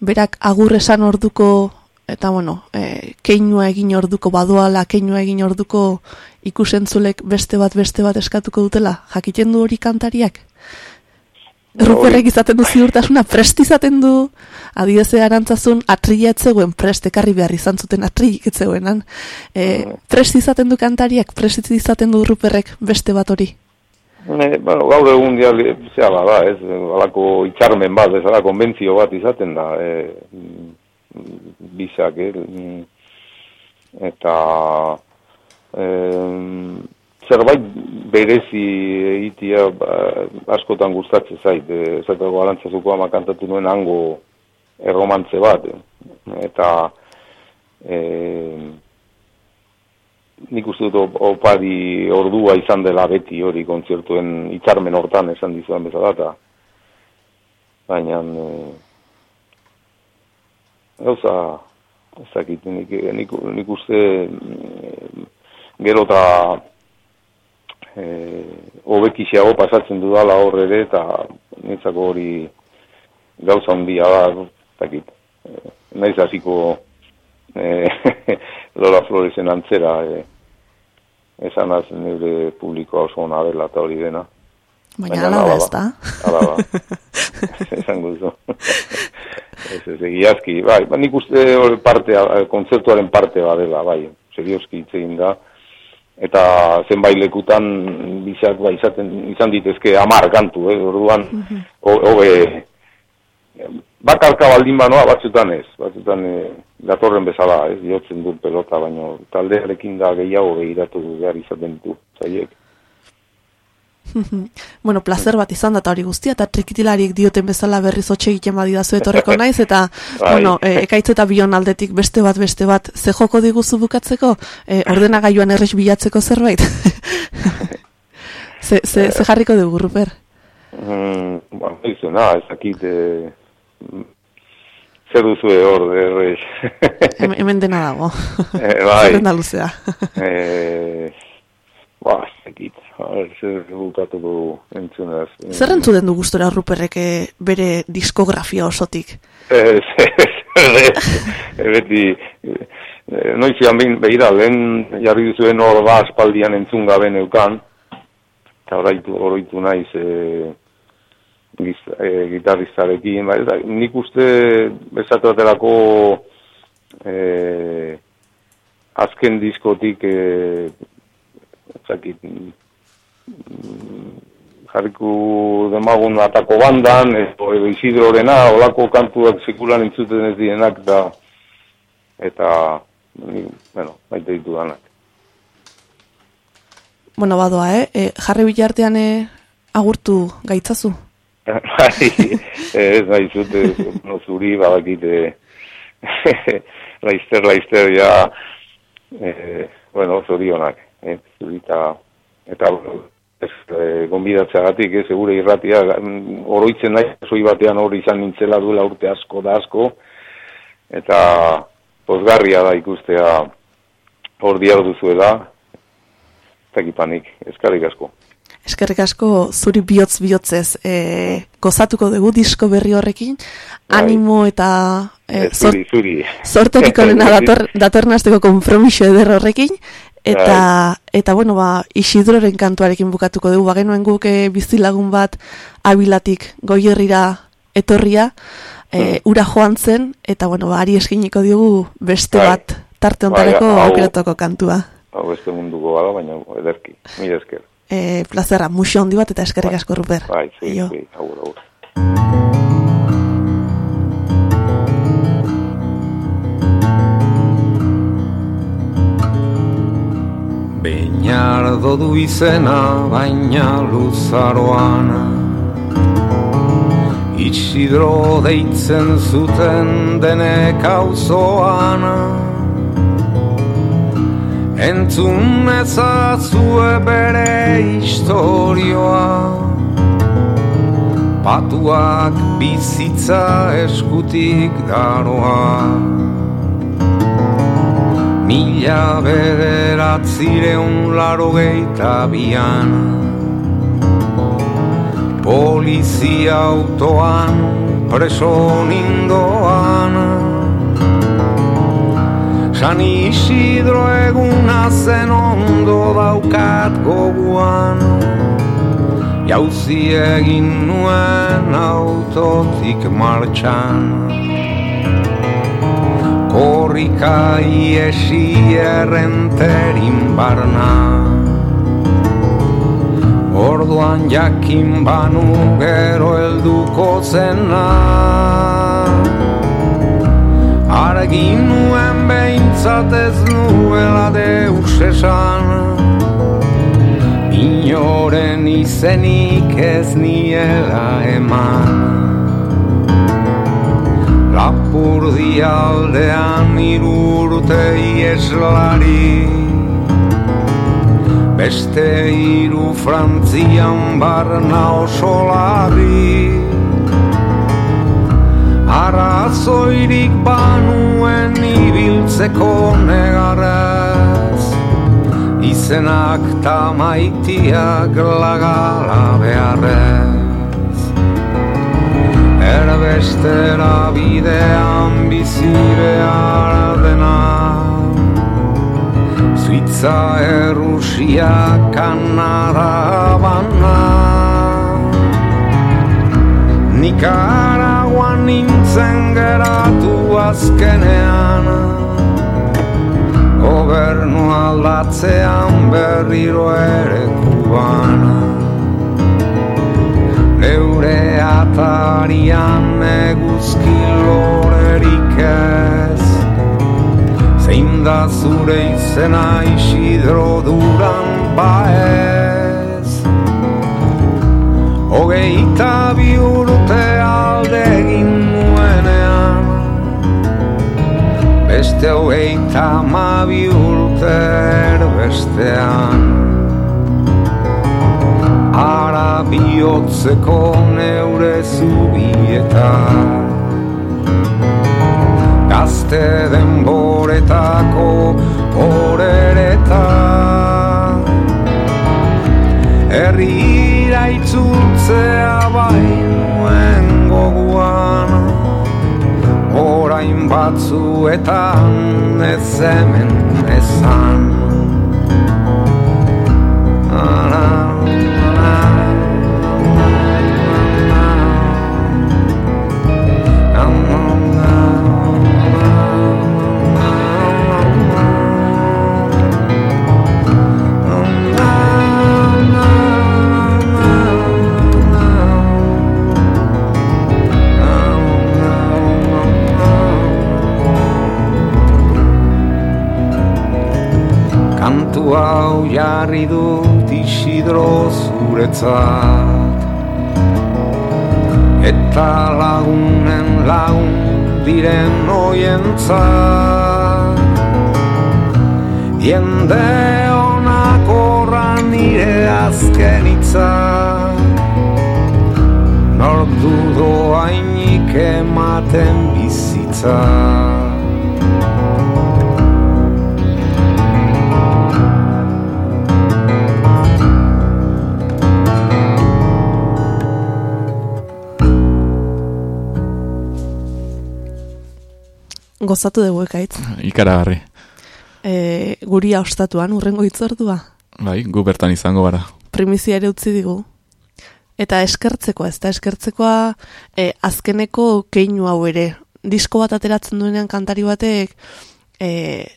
berak agurresan orduko eta bueno, e, keinua egin orduko badoala, keinua egin orduko ikusentzulek beste bat beste bat eskatuko dutela, jakiten du hori kantariak? Ruperrek izaten du ziurtasuna, prest izaten du, adideze arantzazun, atrilla etzegoen, prest ekarri behar izan zuten atrillik etzegoenan. E, prest izaten du kantariak, prest izaten du Ruperrek beste bat hori? Ne, bueno, gaur egun dia, zea bada, ez, alako itxarmen bat, ez, konbentzio bat izaten da, e, bizak, eh? eta eh, zerbait berezi egitea ba, askotan gustatzen zait, eh, zertako alantzazuko ama kantatu nuen hango erromantze bat, eh? eta eh, nik uste dut opari ordua izan dela beti hori kontzertuen itxarmen hortan esan dizuan bezala, eta baina eh, gauza ezakit nik, nik, nik uste mm, gero eta e, obekixeago pasatzen dudala horre ere eta nitzako hori gauza handia da ezakit e, naiz hasiko e, Lola Floresen antzera e, esan az nire publikoa oso hona dela eta hori dena Baina ala da, ez da? Ala da. Esan guzu. Ez, ez, egiazki. Bai, ba, nik uste parte, kontzertuaren parte badela, bai. Serioski itzein da. Eta zenbait lekutan bizak bai, izaten, izan ditezke amar kantu, eh? Orduan, mhm. hobe, bakarka baldin banoa batzutan ez, batzutan e, datorren bezala, ez, diotzen du pelota, baino taldearekin da gehiago behiratu behar izaten du, zaiek. bueno, placer bat izan da hori guztia, eta trikitilariek dioten bezala berriz hotxe egiten badidazu etorreko naiz, eta, bai. bueno, e, ekaitz eta bion aldetik beste bat, beste bat, ze joko diguzu bukatzeko, e, ordenagailuan errex bilatzeko zerbait? ze, ze, ze jarriko dugu, Ruper? Mm, ba, izena, ez dakit, e, zer duzu hor, errex. Hemen dena dago. E, bai. Zer luzea. e, ba, ez zer bukatu du entzunaz. Zer entzu den du gustora Ruperrek bere diskografia osotik? Ez, ez, ez, beti, noizian behin, behira, lehen jarri duzuen hor da aspaldian entzun gabe neukan, eta horaitu, horaitu naiz e, e, gitarristarekin, ba, da, nik uste bezatu atelako e, azken diskotik e, zakit, jarriku demagun atako bandan, edo, edo Isidrorena, olako kantuak sekulan entzuten ez dienak, da, eta, bueno, baita ditu danak bueno, badoa, eh? E, jarri bilartean e, agurtu gaitzazu? Bai, ez nahi zute, no zuri, badakite, laizter, laizter, ja, e, bueno, zorionak, eh? zurita, eta, ez, e, gombidatzeagatik, ez, egure irratia, oroitzen nahi, zoi batean hori izan nintzela duela urte asko da asko, eta, posgarria da ikustea, hor diar duzuela, zakipanik, eskarrik asko. Eskerrik asko zuri bihotz bihotzez e, gozatuko dugu disko berri horrekin, bai. animo eta e, zuri. sortotik onena dator, dator kompromiso eder horrekin, eta, bai. eta bueno, ba, isidroren kantuarekin bukatuko dugu, bagenuen guk e, bizilagun bat abilatik goierrira etorria, e, ura joan zen, eta bueno, ba, ari eskiniko diogu beste bai. bat tarte ontareko bai, kantua hau beste munduko bada, baina ederki, mila esker. E, plazera, musio handi bat eta eskerrik bai. asko, Ruper. Bai, zi, zi, agur, agur. Beñardo du izena, baina luzaroan. Itxidro deitzen zuten denek auzoan. Entzun ezazue bere historioa Patuak bizitza eskutik daroa Mila bederatzireun laro geita bian. Polizia autoan preso nindoan. San Isidro eguna zen ondo daukat goguan. Jauzi egin nuen autotik martxan Korrika iesi errenterin barna. Orduan jakin banu gero helduko zena. Argin nuen behintzat ez nuela deus esan. Inoren izenik ez niela eman Lapurdi aldean irurte ieslari. Beste iru frantzian barna oso Arrazoirik banuen ibiltzeko negarrez. Izenak ta maitiak lagala beharrez Erbestera bidean bizi behar dena Zuitza errusia kanara bana Nikara nintzen geratu azkenean. Gobernu aldatzean berriro ere kuban atarian eguzki lorerik ez. Zein da zure izena isidro duran baez? Hogeita bi urte alde egin nuenean Beste hogeita ma bi urte erbestean Bihotzeko neure zubietan? Gazte denboretako horereta Herri itzultzea bainuen goguan. Horain batzuetan ez hemen ezan hau jarri dut isidro zuretzat. Eta lagunen lagun diren oientzat. Jende honak horran nire azken itzat Nortu doainik ematen bizitzat gozatu dugu ekaitz. Ikaragarri. E, guria ostatuan, urrengo itzordua. Bai, gu bertan izango gara. Primizia ere utzi digu. Eta eskertzekoa, ez da eskertzekoa e, azkeneko keinu hau ere. Disko bat ateratzen duenean kantari batek e,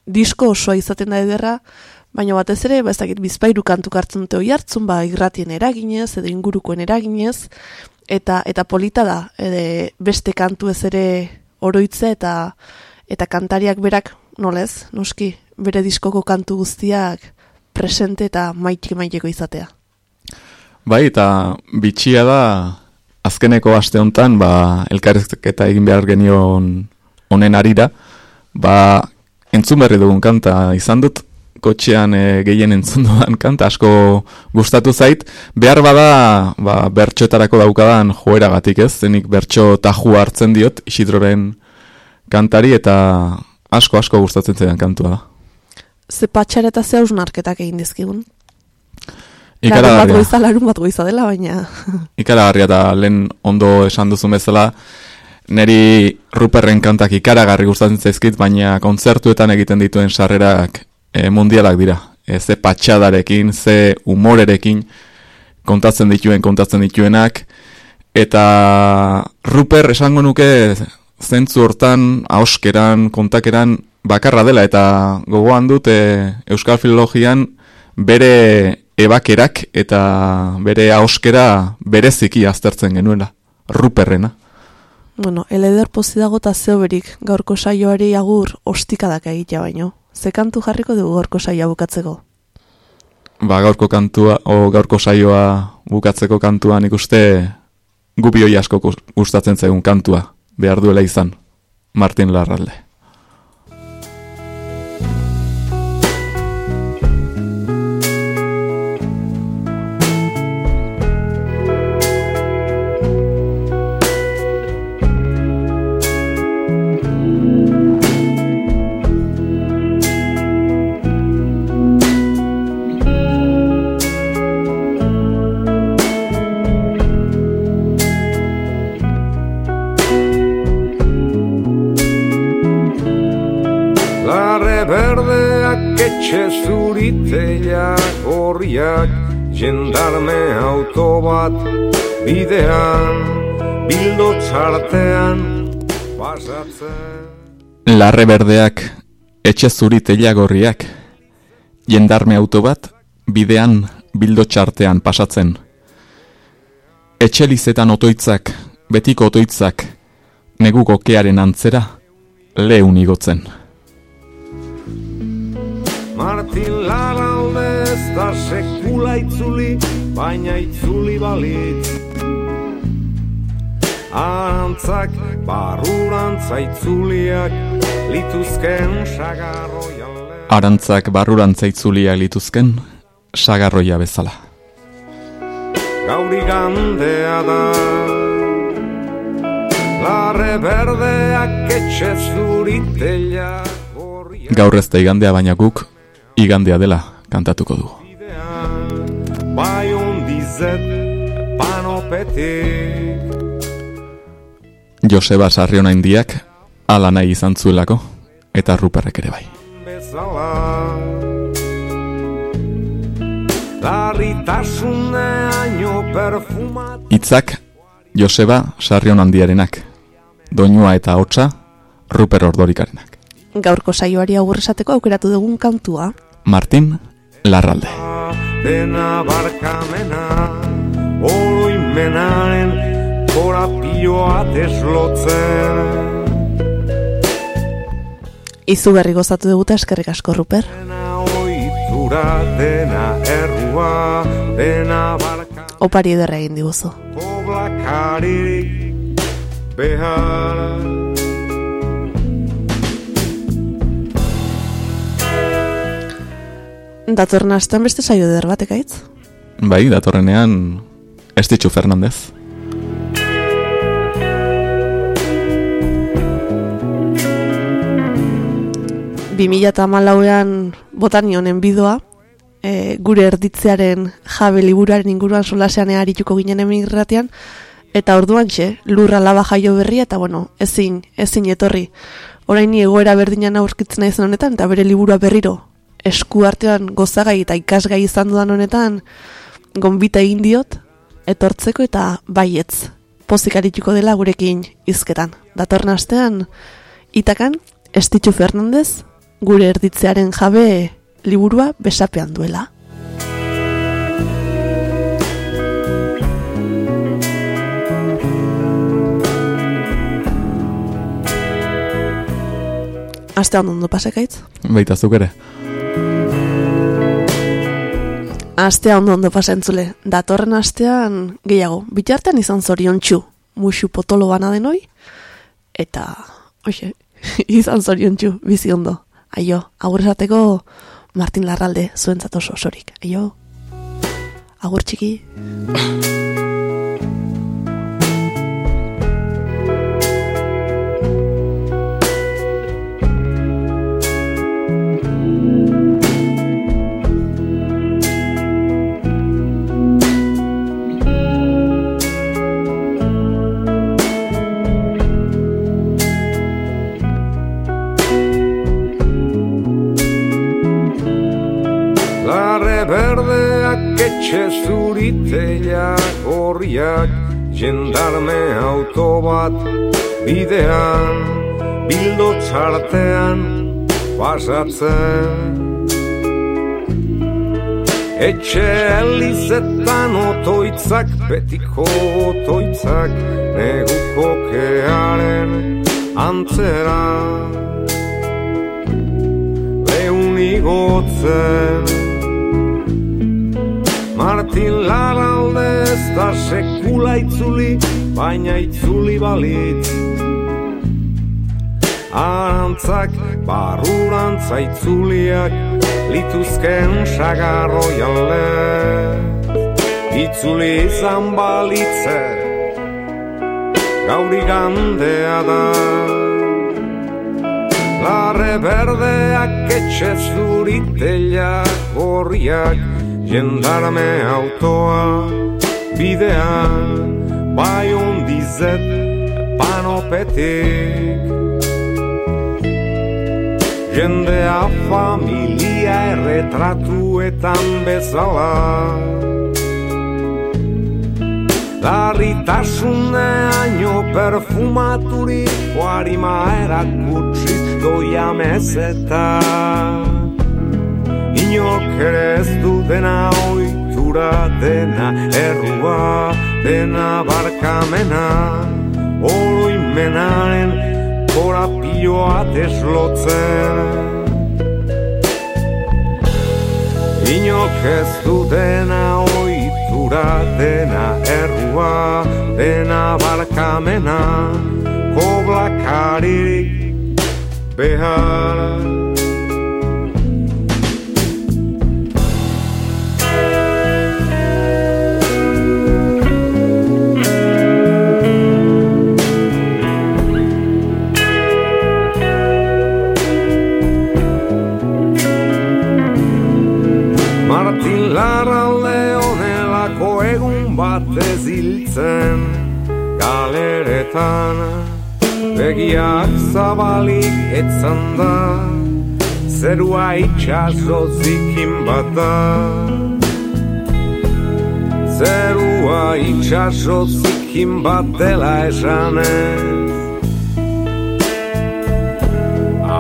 disko osoa izaten da ederra, baina batez ere, ba ez dakit bizpairu kantu hartzen dute oi hartzun, ba irratien eraginez, edo ingurukoen eraginez, eta eta polita da, ede, beste kantu ez ere oroitze eta eta kantariak berak, nolez, noski, bere diskoko kantu guztiak presente eta maitik maiteko izatea. Bai, eta bitxia da, azkeneko aste hontan, ba, elkarrezketa egin behar genion honen arira, ba, entzun berri dugun kanta izan dut, kotxean e, gehien entzun dudan kanta, asko gustatu zait, behar bada, ba, bertxoetarako daukadan joeragatik ez, zenik bertxo taju hartzen diot, isidroren kantari eta asko asko gustatzen zaidan kantua da. Ze patxar eta ze hausnarketak egin dizkigun? Ikaragarria. Larun bat goiza, larun bat goiza dela, baina... Ikaragarria eta lehen ondo esan duzun bezala, neri Ruperren kantak ikaragarri gustatzen zaizkit, baina kontzertuetan egiten dituen sarrerak e, mundialak dira. E, ze patxadarekin, ze umorerekin kontatzen dituen, kontatzen dituenak, eta Ruper esango nuke zentzu hortan, hauskeran, kontakeran, bakarra dela, eta gogoan dut e, Euskal Filologian bere ebakerak eta bere hauskera bereziki aztertzen genuela, ruperrena. Bueno, eleder pozi dago eta zeoberik gaurko saioari agur ostikadak egitea baino. Ze kantu jarriko dugu gaurko saioa bukatzeko? Ba, gaurko kantua, o gaurko saioa bukatzeko kantuan ikuste gubioi asko gustatzen zaigun kantua behar duela izan, Martin. Auto bat bidean bildo txartean pasatzen Larre berdeak etxe zuri gorriak jendarme auto bat bidean bildo txartean pasatzen Etxe lizetan otoitzak, betiko otoitzak, neguko kearen antzera, lehun igotzen. Martin Larralde ez da sekula itzuli, baina itzuli balitz. Arantzak, barrurantza itzuliak, lituzken sagarroia. Arantzak barrurantza itzuliak lituzken, sagarroia bezala. Gauri gandea da, larre berdeak etxe zuritela. Gaur ez da igandea baina guk igandea dela kantatuko du. Bai ondizet panopetik Joseba Sarriona indiak ala nahi izan zuelako eta ruperrek ere bai. Itzak Joseba Sarrion handiarenak, doinua eta hotza Ruper Ordorikarenak. Gaurko saioari aurresateko aukeratu dugun kantua, Martin Larralde. Dena barkamena, oroimenaren korapioa deslotzen. Izu berri gozatu duguta eskerrik asko Ruper. Dena errua, dena barka, Opari ederra egin diguzu. poblakarik behar. Datorren astean beste saio eder batek aitz. Bai, datorrenean Estitxu Fernandez. Bi mila eta hamalauean botani honen bidoa, e, gure erditzearen jabe liburuaren inguruan solasean arituko ginen emigratian, eta orduan txe, lurra laba jaio berria, eta bueno, ezin, ezin etorri. Oraini egoera berdinan aurkitzen naizen honetan, eta bere liburua berriro, esku artean gozagai eta ikasgai izan dudan honetan, gonbita egin diot, etortzeko eta baietz. Pozik arituko dela gurekin izketan. Datorren astean, itakan, Estitxu Fernandez, gure erditzearen jabe liburua besapean duela. Aste ondo pasekaitz? Baita zuk ere. Astea ondo ondo pasa entzule. Datorren astean gehiago. Bitartean izan zorion txu. Musu potolo bana denoi. Eta, oixe, izan zorion txu, bizi ondo. Aio, agur esateko Martin Larralde zuentzat oso osorik. Aio, agur txiki. etxe zuriteak horriak Jendarme auto bat bidean Bildo txartean pasatzen. Etxe elizetan otoitzak betiko otoitzak Neguko kearen antzera. Leunigotzen Martin Larralde ez da sekula itzuli, baina itzuli balitz. Arantzak, barrurantza itzuliak, lituzken sagarroian le. Itzuli izan balitze, gauri gandea da. Larre berdeak etxe zuritela gorriak, jendarme autoa bidean bai ondizet panopetik. Jendea familia erretratuetan bezala. Larritasuneaino perfumaturik Guarima erakutsiz doia mezeta Inork ere ez du dena oitura dena errua dena barkamena. Oroimenaren korapioa deslotzen. Inok ez dutena oitura dena errua dena barkamena. Koblakarik behar ziltzen galeretan. Begiak zabalik etzan da zerua itxaso zikin bat da zerua itxaso zikin bat dela esanez.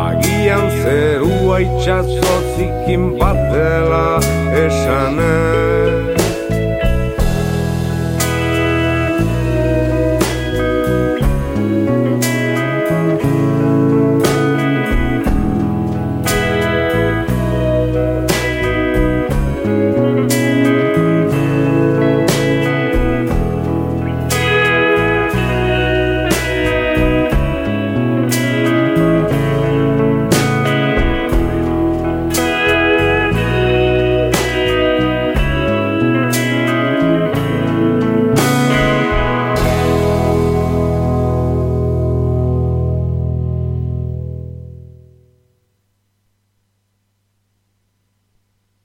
Agian zerua itxaso zikin bat dela esanez